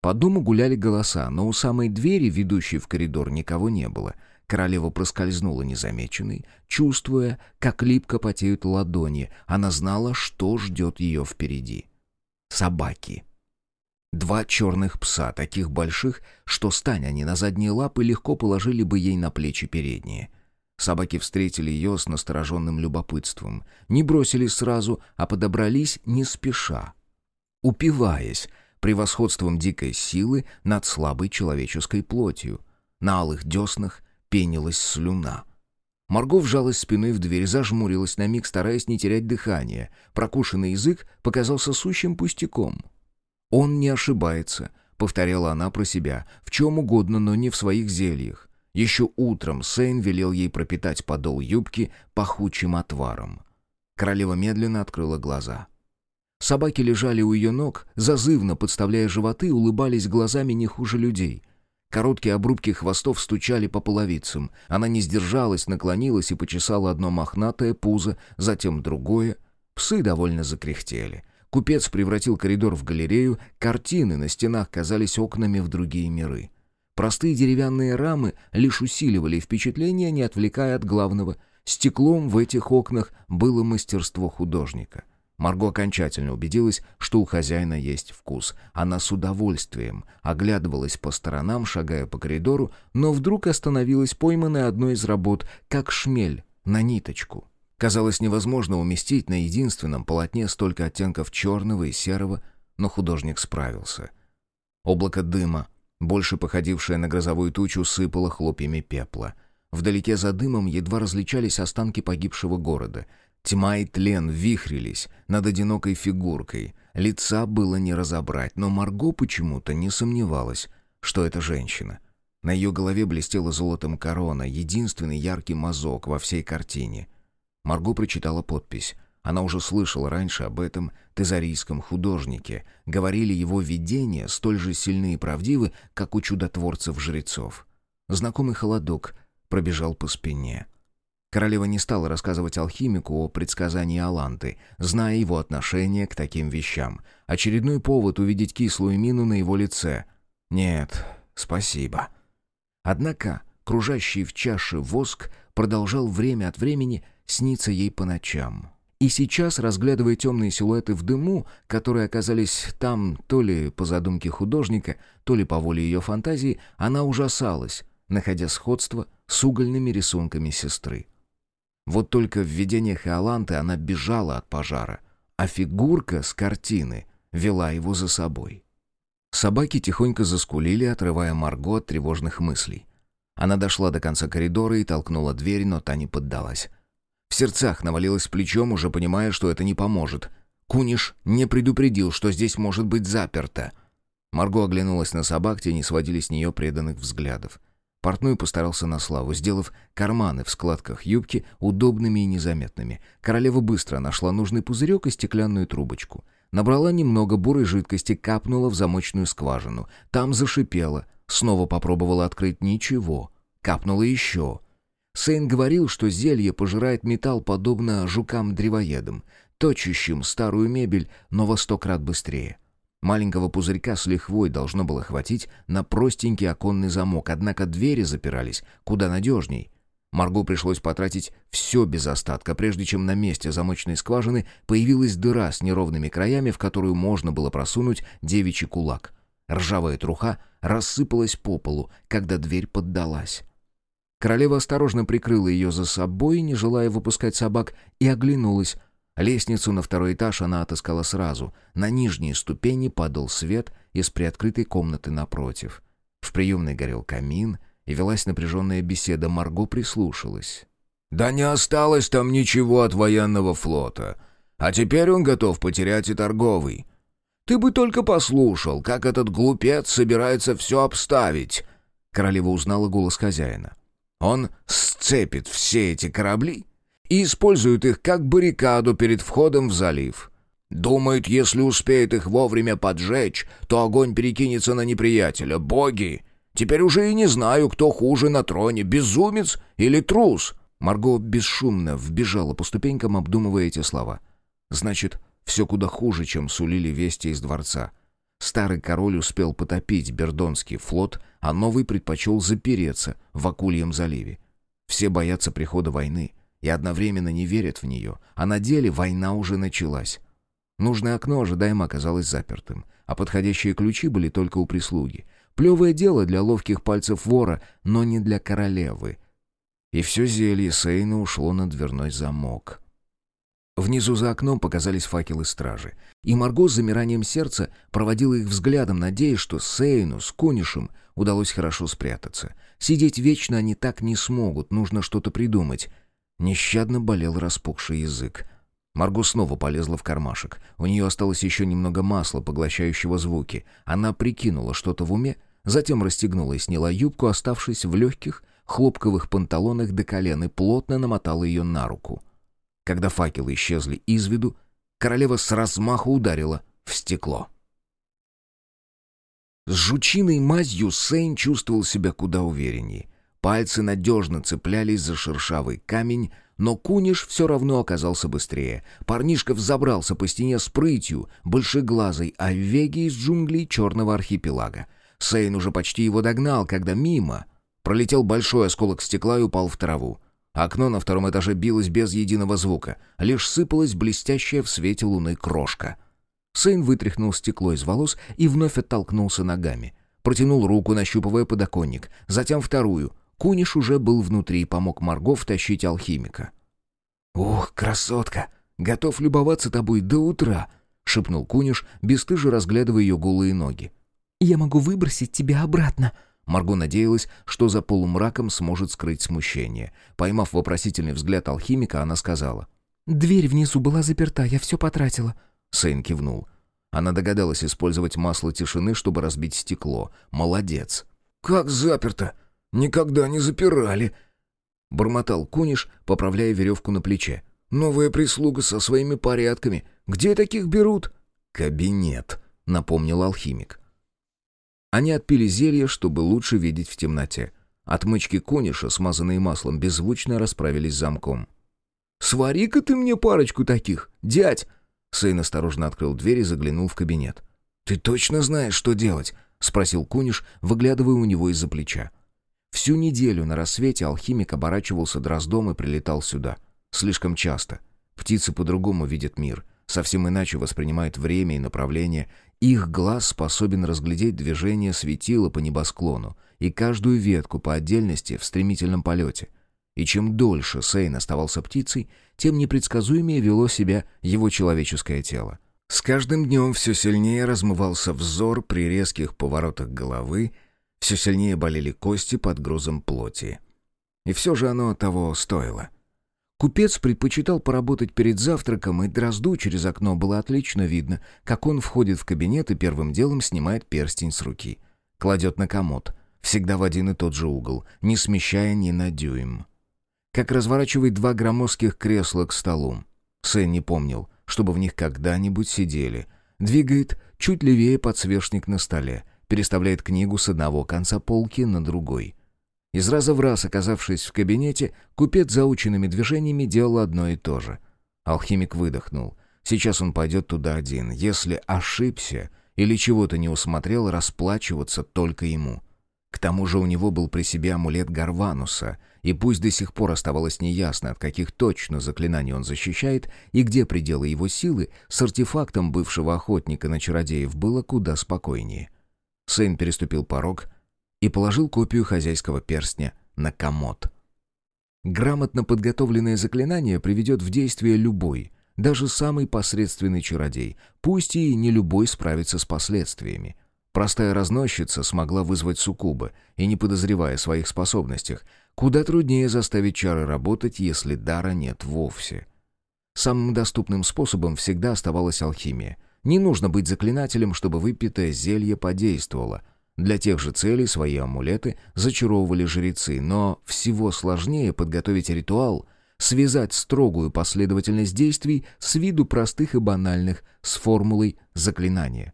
По дому гуляли голоса, но у самой двери, ведущей в коридор, никого не было. Королева проскользнула незамеченной, чувствуя, как липко потеют ладони. Она знала, что ждет ее впереди. Собаки. Два черных пса, таких больших, что, стань они на задние лапы, легко положили бы ей на плечи передние. Собаки встретили ее с настороженным любопытством. Не бросились сразу, а подобрались не спеша. Упиваясь превосходством дикой силы над слабой человеческой плотью. На алых деснах пенилась слюна. Марго вжалась спиной в дверь, зажмурилась на миг, стараясь не терять дыхание. Прокушенный язык показался сущим пустяком — «Он не ошибается», — повторяла она про себя, «в чем угодно, но не в своих зельях». Еще утром Сейн велел ей пропитать подол юбки пахучим отваром. Королева медленно открыла глаза. Собаки лежали у ее ног, зазывно подставляя животы, улыбались глазами не хуже людей. Короткие обрубки хвостов стучали по половицам. Она не сдержалась, наклонилась и почесала одно мохнатое пузо, затем другое. Псы довольно закряхтели. Купец превратил коридор в галерею, картины на стенах казались окнами в другие миры. Простые деревянные рамы лишь усиливали впечатление, не отвлекая от главного. Стеклом в этих окнах было мастерство художника. Марго окончательно убедилась, что у хозяина есть вкус. Она с удовольствием оглядывалась по сторонам, шагая по коридору, но вдруг остановилась пойманная одной из работ, как шмель, на ниточку. Казалось невозможно уместить на единственном полотне столько оттенков черного и серого, но художник справился. Облако дыма, больше походившее на грозовую тучу, сыпало хлопьями пепла. Вдалеке за дымом едва различались останки погибшего города. Тьма и тлен вихрились над одинокой фигуркой. Лица было не разобрать, но Марго почему-то не сомневалась, что это женщина. На ее голове блестела золотом корона, единственный яркий мазок во всей картине — Марго прочитала подпись. Она уже слышала раньше об этом тезарийском художнике. Говорили его видения столь же сильны и правдивы, как у чудотворцев-жрецов. Знакомый холодок пробежал по спине. Королева не стала рассказывать алхимику о предсказании Аланты, зная его отношение к таким вещам. Очередной повод увидеть кислую мину на его лице. «Нет, спасибо». Однако кружащий в чаше воск продолжал время от времени снится ей по ночам. И сейчас, разглядывая темные силуэты в дыму, которые оказались там то ли по задумке художника, то ли по воле ее фантазии, она ужасалась, находя сходство с угольными рисунками сестры. Вот только в видениях Иоланты она бежала от пожара, а фигурка с картины вела его за собой. Собаки тихонько заскулили, отрывая Марго от тревожных мыслей. Она дошла до конца коридора и толкнула дверь, но та не поддалась. Сердцах навалилась плечом, уже понимая, что это не поможет. Куниш не предупредил, что здесь может быть заперто. Марго оглянулась на собак, те не сводили с нее преданных взглядов. Портной постарался на славу, сделав карманы в складках юбки удобными и незаметными. Королева быстро нашла нужный пузырек и стеклянную трубочку. Набрала немного бурой жидкости, капнула в замочную скважину. Там зашипела. Снова попробовала открыть ничего. Капнула еще. Сейн говорил, что зелье пожирает металл подобно жукам-древоедам, точащим старую мебель, но во сто крат быстрее. Маленького пузырька с лихвой должно было хватить на простенький оконный замок, однако двери запирались куда надежней. Марго пришлось потратить все без остатка, прежде чем на месте замочной скважины появилась дыра с неровными краями, в которую можно было просунуть девичий кулак. Ржавая труха рассыпалась по полу, когда дверь поддалась. Королева осторожно прикрыла ее за собой, не желая выпускать собак, и оглянулась. Лестницу на второй этаж она отыскала сразу. На нижние ступени падал свет из приоткрытой комнаты напротив. В приемной горел камин, и велась напряженная беседа. Марго прислушалась. «Да не осталось там ничего от военного флота. А теперь он готов потерять и торговый. Ты бы только послушал, как этот глупец собирается все обставить!» Королева узнала голос хозяина. «Он сцепит все эти корабли и использует их как баррикаду перед входом в залив. Думает, если успеет их вовремя поджечь, то огонь перекинется на неприятеля. Боги! Теперь уже и не знаю, кто хуже на троне, безумец или трус!» Марго бесшумно вбежала по ступенькам, обдумывая эти слова. «Значит, все куда хуже, чем сулили вести из дворца. Старый король успел потопить Бердонский флот, а новый предпочел запереться в Акульем заливе. Все боятся прихода войны и одновременно не верят в нее, а на деле война уже началась. Нужное окно ожидаемо оказалось запертым, а подходящие ключи были только у прислуги. Плевое дело для ловких пальцев вора, но не для королевы. И все зелье Сейна ушло на дверной замок. Внизу за окном показались факелы стражи, и Марго с замиранием сердца проводила их взглядом, надеясь, что Сейну с Кунишем удалось хорошо спрятаться. Сидеть вечно они так не смогут, нужно что-то придумать. Нещадно болел распухший язык. Марго снова полезла в кармашек. У нее осталось еще немного масла, поглощающего звуки. Она прикинула что-то в уме, затем расстегнула и сняла юбку, оставшись в легких хлопковых панталонах до колен, и плотно намотала ее на руку. Когда факелы исчезли из виду, королева с размаху ударила в стекло. С жучиной мазью Сейн чувствовал себя куда увереннее. Пальцы надежно цеплялись за шершавый камень, но Куниш все равно оказался быстрее. Парнишка взобрался по стене с прытью, большеглазой овеги из джунглей черного архипелага. Сейн уже почти его догнал, когда мимо пролетел большой осколок стекла и упал в траву. Окно на втором этаже билось без единого звука, лишь сыпалась блестящая в свете луны крошка. Сейн вытряхнул стекло из волос и вновь оттолкнулся ногами. Протянул руку, нащупывая подоконник, затем вторую. Куниш уже был внутри и помог Марго втащить алхимика. «Ух, красотка! Готов любоваться тобой до утра!» — шепнул Куниш, бесстыже разглядывая ее голые ноги. «Я могу выбросить тебя обратно!» Марго надеялась, что за полумраком сможет скрыть смущение. Поймав вопросительный взгляд алхимика, она сказала. «Дверь внизу была заперта, я все потратила». Сейн кивнул. Она догадалась использовать масло тишины, чтобы разбить стекло. Молодец. «Как заперто? Никогда не запирали!» Бормотал Куниш, поправляя веревку на плече. «Новая прислуга со своими порядками. Где таких берут?» «Кабинет», — напомнил алхимик. Они отпили зелье, чтобы лучше видеть в темноте. Отмычки кониша, смазанные маслом, беззвучно расправились замком. «Свари-ка ты мне парочку таких, дядь!» Сын осторожно открыл дверь и заглянул в кабинет. «Ты точно знаешь, что делать?» — спросил Куниш, выглядывая у него из-за плеча. Всю неделю на рассвете алхимик оборачивался дроздом и прилетал сюда. Слишком часто. Птицы по-другому видят мир, совсем иначе воспринимают время и направление, их глаз способен разглядеть движение светила по небосклону и каждую ветку по отдельности в стремительном полете. И чем дольше Сейн оставался птицей, тем непредсказуемее вело себя его человеческое тело. С каждым днем все сильнее размывался взор при резких поворотах головы, все сильнее болели кости под грузом плоти. И все же оно того стоило — Купец предпочитал поработать перед завтраком, и Дрозду через окно было отлично видно, как он входит в кабинет и первым делом снимает перстень с руки. Кладет на комод, всегда в один и тот же угол, не смещая ни на дюйм. Как разворачивает два громоздких кресла к столу. Сэн не помнил, чтобы в них когда-нибудь сидели. Двигает чуть левее подсвечник на столе, переставляет книгу с одного конца полки на другой. Из раза в раз, оказавшись в кабинете, купец заученными движениями делал одно и то же. Алхимик выдохнул. Сейчас он пойдет туда один. Если ошибся или чего-то не усмотрел, расплачиваться только ему. К тому же у него был при себе амулет Гарвануса, и пусть до сих пор оставалось неясно, от каких точно заклинаний он защищает и где пределы его силы, с артефактом бывшего охотника на чародеев было куда спокойнее. Сын переступил порог — и положил копию хозяйского перстня на комод. Грамотно подготовленное заклинание приведет в действие любой, даже самый посредственный чародей, пусть и не любой справится с последствиями. Простая разносчица смогла вызвать суккуба, и не подозревая о своих способностях, куда труднее заставить чары работать, если дара нет вовсе. Самым доступным способом всегда оставалась алхимия. Не нужно быть заклинателем, чтобы выпитое зелье подействовало. Для тех же целей свои амулеты зачаровывали жрецы, но всего сложнее подготовить ритуал — связать строгую последовательность действий с виду простых и банальных с формулой заклинания.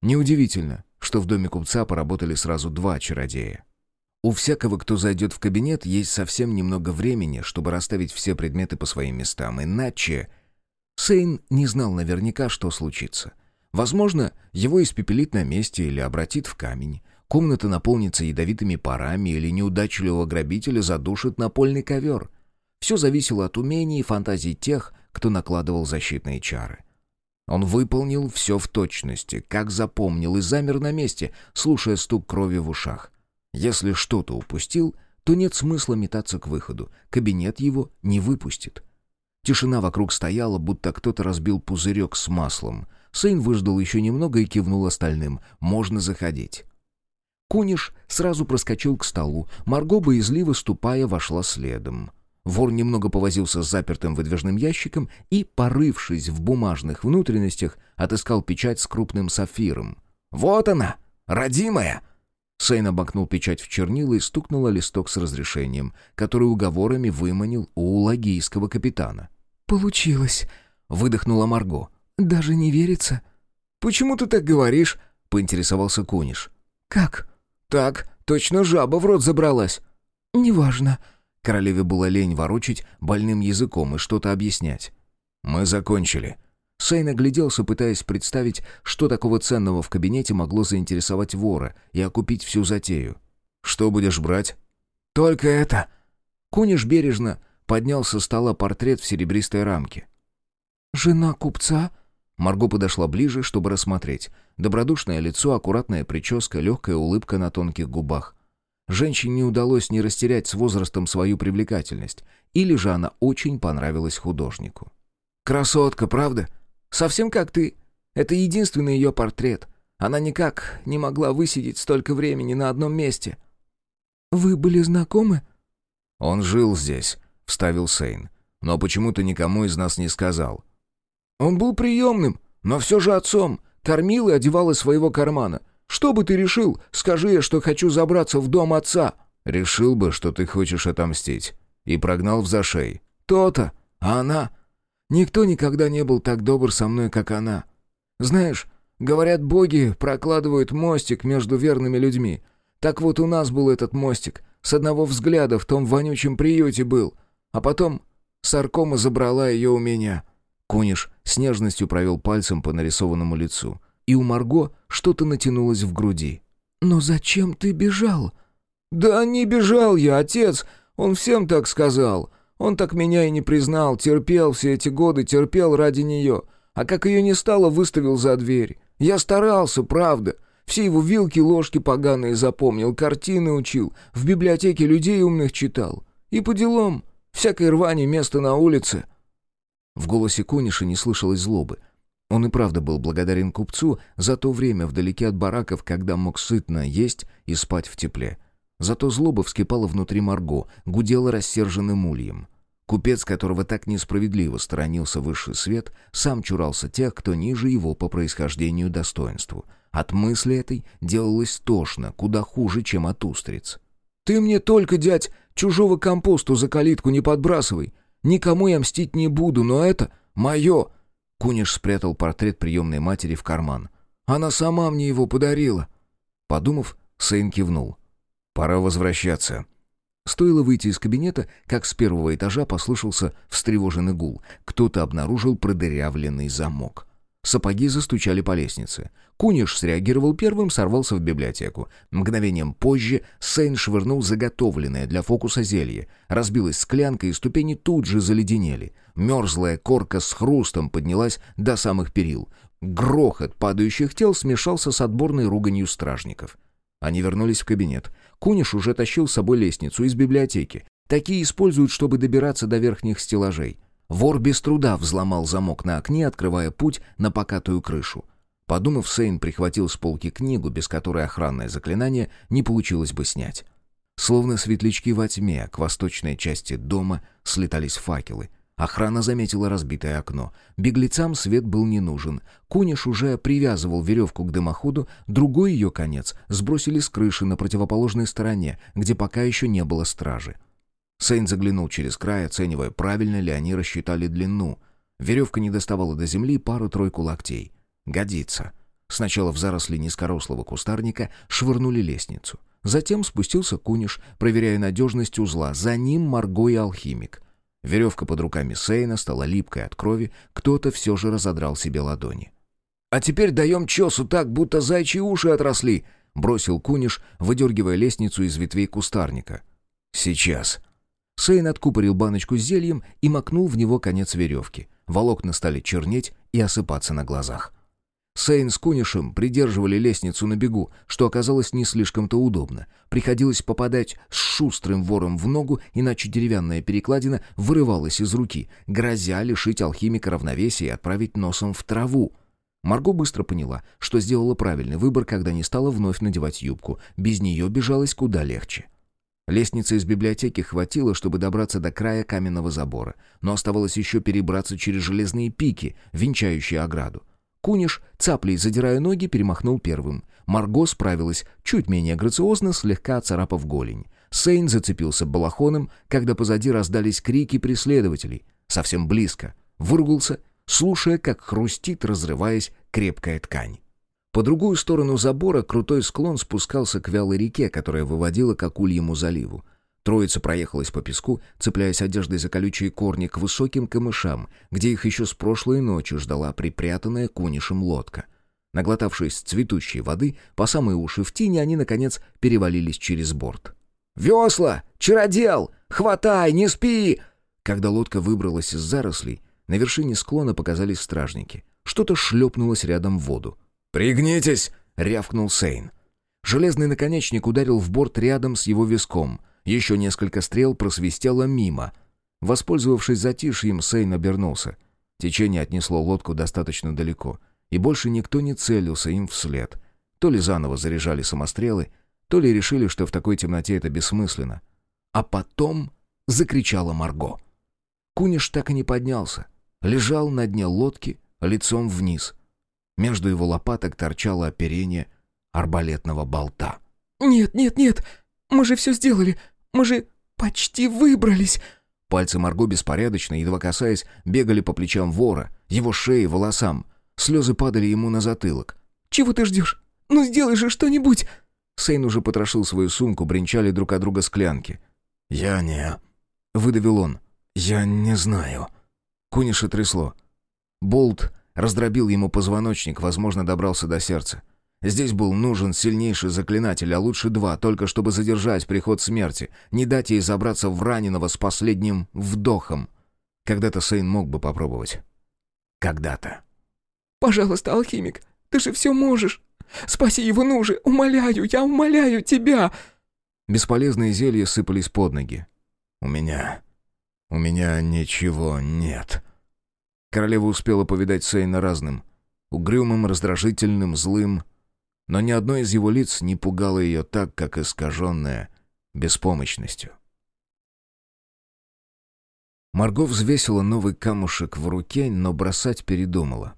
Неудивительно, что в доме купца поработали сразу два чародея. У всякого, кто зайдет в кабинет, есть совсем немного времени, чтобы расставить все предметы по своим местам, иначе... Сейн не знал наверняка, что случится. Возможно, его испепелит на месте или обратит в камень. Комната наполнится ядовитыми парами или неудачливого грабителя задушит напольный ковер — все зависело от умений и фантазий тех, кто накладывал защитные чары. Он выполнил все в точности, как запомнил, и замер на месте, слушая стук крови в ушах. Если что-то упустил, то нет смысла метаться к выходу, кабинет его не выпустит. Тишина вокруг стояла, будто кто-то разбил пузырек с маслом. Сейн выждал еще немного и кивнул остальным. «Можно заходить». Куниш сразу проскочил к столу. Марго, боязливо ступая, вошла следом. Вор немного повозился с запертым выдвижным ящиком и, порывшись в бумажных внутренностях, отыскал печать с крупным сапфиром. «Вот она! Родимая!» Сейн обмакнул печать в чернила и стукнула листок с разрешением, который уговорами выманил у лагийского капитана. «Получилось!» — выдохнула Марго. «Даже не верится». «Почему ты так говоришь?» — поинтересовался Куниш. «Как?» «Так, точно жаба в рот забралась». «Неважно», Королеве было лень ворочить больным языком и что-то объяснять. «Мы закончили». Сейн огляделся, пытаясь представить, что такого ценного в кабинете могло заинтересовать вора и окупить всю затею. «Что будешь брать?» «Только это!» Куниш бережно поднял со стола портрет в серебристой рамке. «Жена купца?» Марго подошла ближе, чтобы рассмотреть. Добродушное лицо, аккуратная прическа, легкая улыбка на тонких губах. Женщине удалось не растерять с возрастом свою привлекательность, или же она очень понравилась художнику. «Красотка, правда? Совсем как ты. Это единственный ее портрет. Она никак не могла высидеть столько времени на одном месте». «Вы были знакомы?» «Он жил здесь», — вставил Сейн. «Но почему-то никому из нас не сказал». «Он был приемным, но все же отцом. Кормил и одевал из своего кармана. Что бы ты решил? Скажи я, что хочу забраться в дом отца». «Решил бы, что ты хочешь отомстить. И прогнал в зашей». «То-то. А она? Никто никогда не был так добр со мной, как она. Знаешь, говорят, боги прокладывают мостик между верными людьми. Так вот у нас был этот мостик. С одного взгляда в том вонючем приюте был. А потом саркома забрала ее у меня». Куниш с нежностью провел пальцем по нарисованному лицу и у Марго что-то натянулось в груди. «Но зачем ты бежал?» «Да не бежал я, отец. Он всем так сказал. Он так меня и не признал, терпел все эти годы, терпел ради нее. А как ее не стало, выставил за дверь. Я старался, правда. Все его вилки-ложки поганые запомнил, картины учил, в библиотеке людей умных читал. И по делам, всякой рвани место на улице». В голосе Кониша не слышалось злобы — он и правда был благодарен купцу за то время вдалеке от бараков, когда мог сытно есть и спать в тепле. Зато злоба вскипала внутри Марго, гудела рассерженным ульем. Купец, которого так несправедливо сторонился высший свет, сам чурался тех, кто ниже его по происхождению достоинству. От мысли этой делалось тошно, куда хуже, чем от устриц. «Ты мне только, дядь, чужого компосту за калитку не подбрасывай. Никому я мстить не буду, но это мое!» Куниш спрятал портрет приемной матери в карман. «Она сама мне его подарила». Подумав, Сейн кивнул. «Пора возвращаться». Стоило выйти из кабинета, как с первого этажа послышался встревоженный гул. Кто-то обнаружил продырявленный замок. Сапоги застучали по лестнице. Куниш среагировал первым, сорвался в библиотеку. Мгновением позже Сейн швырнул заготовленное для фокуса зелье. Разбилась склянка, и ступени тут же заледенели. Мерзлая корка с хрустом поднялась до самых перил. Грохот падающих тел смешался с отборной руганью стражников. Они вернулись в кабинет. Куниш уже тащил с собой лестницу из библиотеки. Такие используют, чтобы добираться до верхних стеллажей. Вор без труда взломал замок на окне, открывая путь на покатую крышу. Подумав, Сейн прихватил с полки книгу, без которой охранное заклинание не получилось бы снять. Словно светлячки во тьме, к восточной части дома слетались факелы. Охрана заметила разбитое окно. Беглецам свет был не нужен. Куниш уже привязывал веревку к дымоходу, другой ее конец сбросили с крыши на противоположной стороне, где пока еще не было стражи. Сейн заглянул через край, оценивая, правильно ли они рассчитали длину. Веревка не доставала до земли пару-тройку локтей. Годится. Сначала в заросли низкорослого кустарника швырнули лестницу. Затем спустился Куниш, проверяя надежность узла. За ним Марго и алхимик. Веревка под руками Сейна стала липкой от крови, кто-то все же разодрал себе ладони. «А теперь даем чесу так, будто зайчьи уши отросли», — бросил Куниш, выдергивая лестницу из ветвей кустарника. «Сейчас». Сейн откупорил баночку с зельем и макнул в него конец веревки. Волокна стали чернеть и осыпаться на глазах. Сейн с Кунишем придерживали лестницу на бегу, что оказалось не слишком-то удобно. Приходилось попадать с шустрым вором в ногу, иначе деревянная перекладина вырывалась из руки, грозя лишить алхимика равновесия и отправить носом в траву. Марго быстро поняла, что сделала правильный выбор, когда не стала вновь надевать юбку. Без нее бежалось куда легче. Лестницы из библиотеки хватило, чтобы добраться до края каменного забора, но оставалось еще перебраться через железные пики, венчающие ограду. Куниш, цаплей задирая ноги, перемахнул первым. Марго справилась чуть менее грациозно, слегка царапав голень. Сейн зацепился балахоном, когда позади раздались крики преследователей. Совсем близко. Выругался, слушая, как хрустит, разрываясь, крепкая ткань. По другую сторону забора крутой склон спускался к вялой реке, которая выводила к Акульему заливу. Троица проехалась по песку, цепляясь одеждой за колючие корни к высоким камышам, где их еще с прошлой ночи ждала припрятанная кунишем лодка. Наглотавшись цветущей воды, по самые уши в тени, они, наконец, перевалились через борт. «Весла! Чародел! Хватай! Не спи!» Когда лодка выбралась из зарослей, на вершине склона показались стражники. Что-то шлепнулось рядом в воду. «Пригнитесь!» — рявкнул Сейн. Железный наконечник ударил в борт рядом с его виском — еще несколько стрел просвистело мимо. Воспользовавшись затишьем, Сейн обернулся. Течение отнесло лодку достаточно далеко, и больше никто не целился им вслед. То ли заново заряжали самострелы, то ли решили, что в такой темноте это бессмысленно. А потом закричала Марго. Куниш так и не поднялся. Лежал на дне лодки, лицом вниз. Между его лопаток торчало оперение арбалетного болта. «Нет, нет, нет! Мы же все сделали! Мы же почти выбрались!» Пальцы Марго беспорядочно, едва касаясь, бегали по плечам вора, его шее, волосам. Слезы падали ему на затылок. «Чего ты ждешь? Ну сделай же что-нибудь!» Сейн уже потрошил свою сумку, бренчали друг от друга склянки. «Я не...» — выдавил он. «Я не знаю». Куниша трясло. Болт раздробил ему позвоночник, возможно, добрался до сердца. Здесь был нужен сильнейший заклинатель, а лучше два, только чтобы задержать приход смерти, не дать ей забраться в раненого с последним вдохом. Когда-то Сейн мог бы попробовать. Когда-то. «Пожалуйста, алхимик, ты же все можешь. Спаси его, ну же, умоляю, я умоляю тебя!» Бесполезные зелья сыпались под ноги. «У меня... у меня ничего нет». Королева успела повидать Сейна разным. Угрюмым, раздражительным, злым, но ни одно из его лиц не пугало ее так, как искаженное беспомощностью. Марго взвесила новый камушек в руке, но бросать передумала.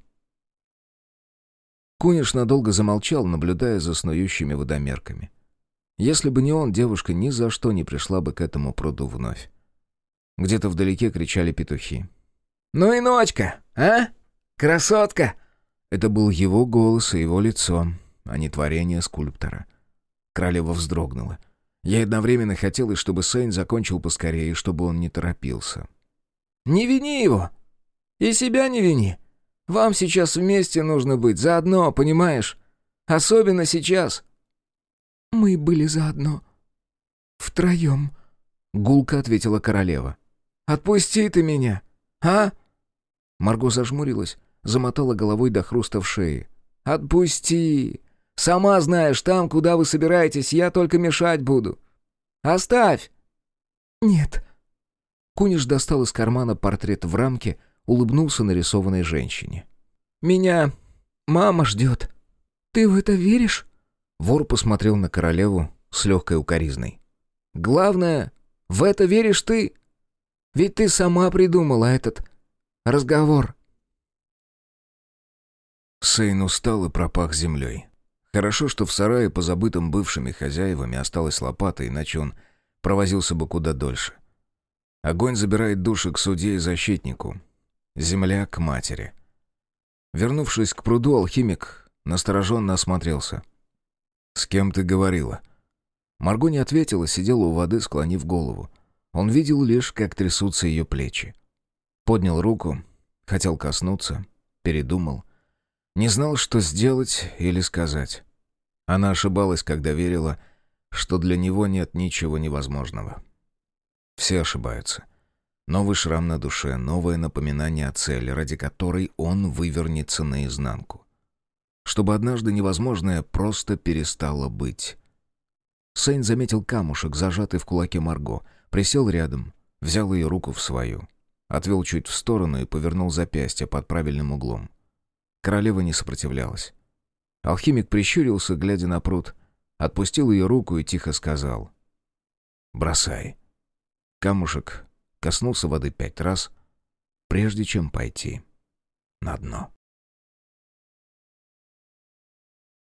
Куниш надолго замолчал, наблюдая за снующими водомерками. Если бы не он, девушка ни за что не пришла бы к этому пруду вновь. Где-то вдалеке кричали петухи. «Ну и ночка, а? Красотка!» Это был его голос и его лицо, а не творение скульптора. Королева вздрогнула. Ей одновременно хотелось, чтобы Сейн закончил поскорее, чтобы он не торопился. «Не вини его! И себя не вини! Вам сейчас вместе нужно быть, заодно, понимаешь? Особенно сейчас!» «Мы были заодно. Втроем», — гулко ответила королева. «Отпусти ты меня, а?» Марго зажмурилась, замотала головой до хруста в шее. «Отпусти! Сама знаешь, там, куда вы собираетесь, я только мешать буду. Оставь!» «Нет». Куниш достал из кармана портрет в рамке, улыбнулся нарисованной женщине. «Меня мама ждет. Ты в это веришь?» Вор посмотрел на королеву с легкой укоризной. «Главное, в это веришь ты? Ведь ты сама придумала этот разговор». Сейн устал и пропах землей. Хорошо, что в сарае, позабытом бывшими хозяевами, осталась лопата, иначе он провозился бы куда дольше. Огонь забирает души к судье и защитнику. Земля к матери. Вернувшись к пруду, алхимик настороженно осмотрелся. «С кем ты говорила?» Марго не ответила, сидела у воды, склонив голову. Он видел лишь, как трясутся ее плечи. Поднял руку, хотел коснуться, передумал — не знал, что сделать или сказать. Она ошибалась, когда верила, что для него нет ничего невозможного. Все ошибаются. Новый шрам на душе, новое напоминание о цели, ради которой он вывернется наизнанку. Чтобы однажды невозможное просто перестало быть. Сейн заметил камушек, зажатый в кулаке Марго, присел рядом, взял ее руку в свою, отвел чуть в сторону и повернул запястье под правильным углом. Королева не сопротивлялась. Алхимик прищурился, глядя на пруд, отпустил ее руку и тихо сказал «Бросай». Камушек коснулся воды пять раз, прежде чем пойти на дно.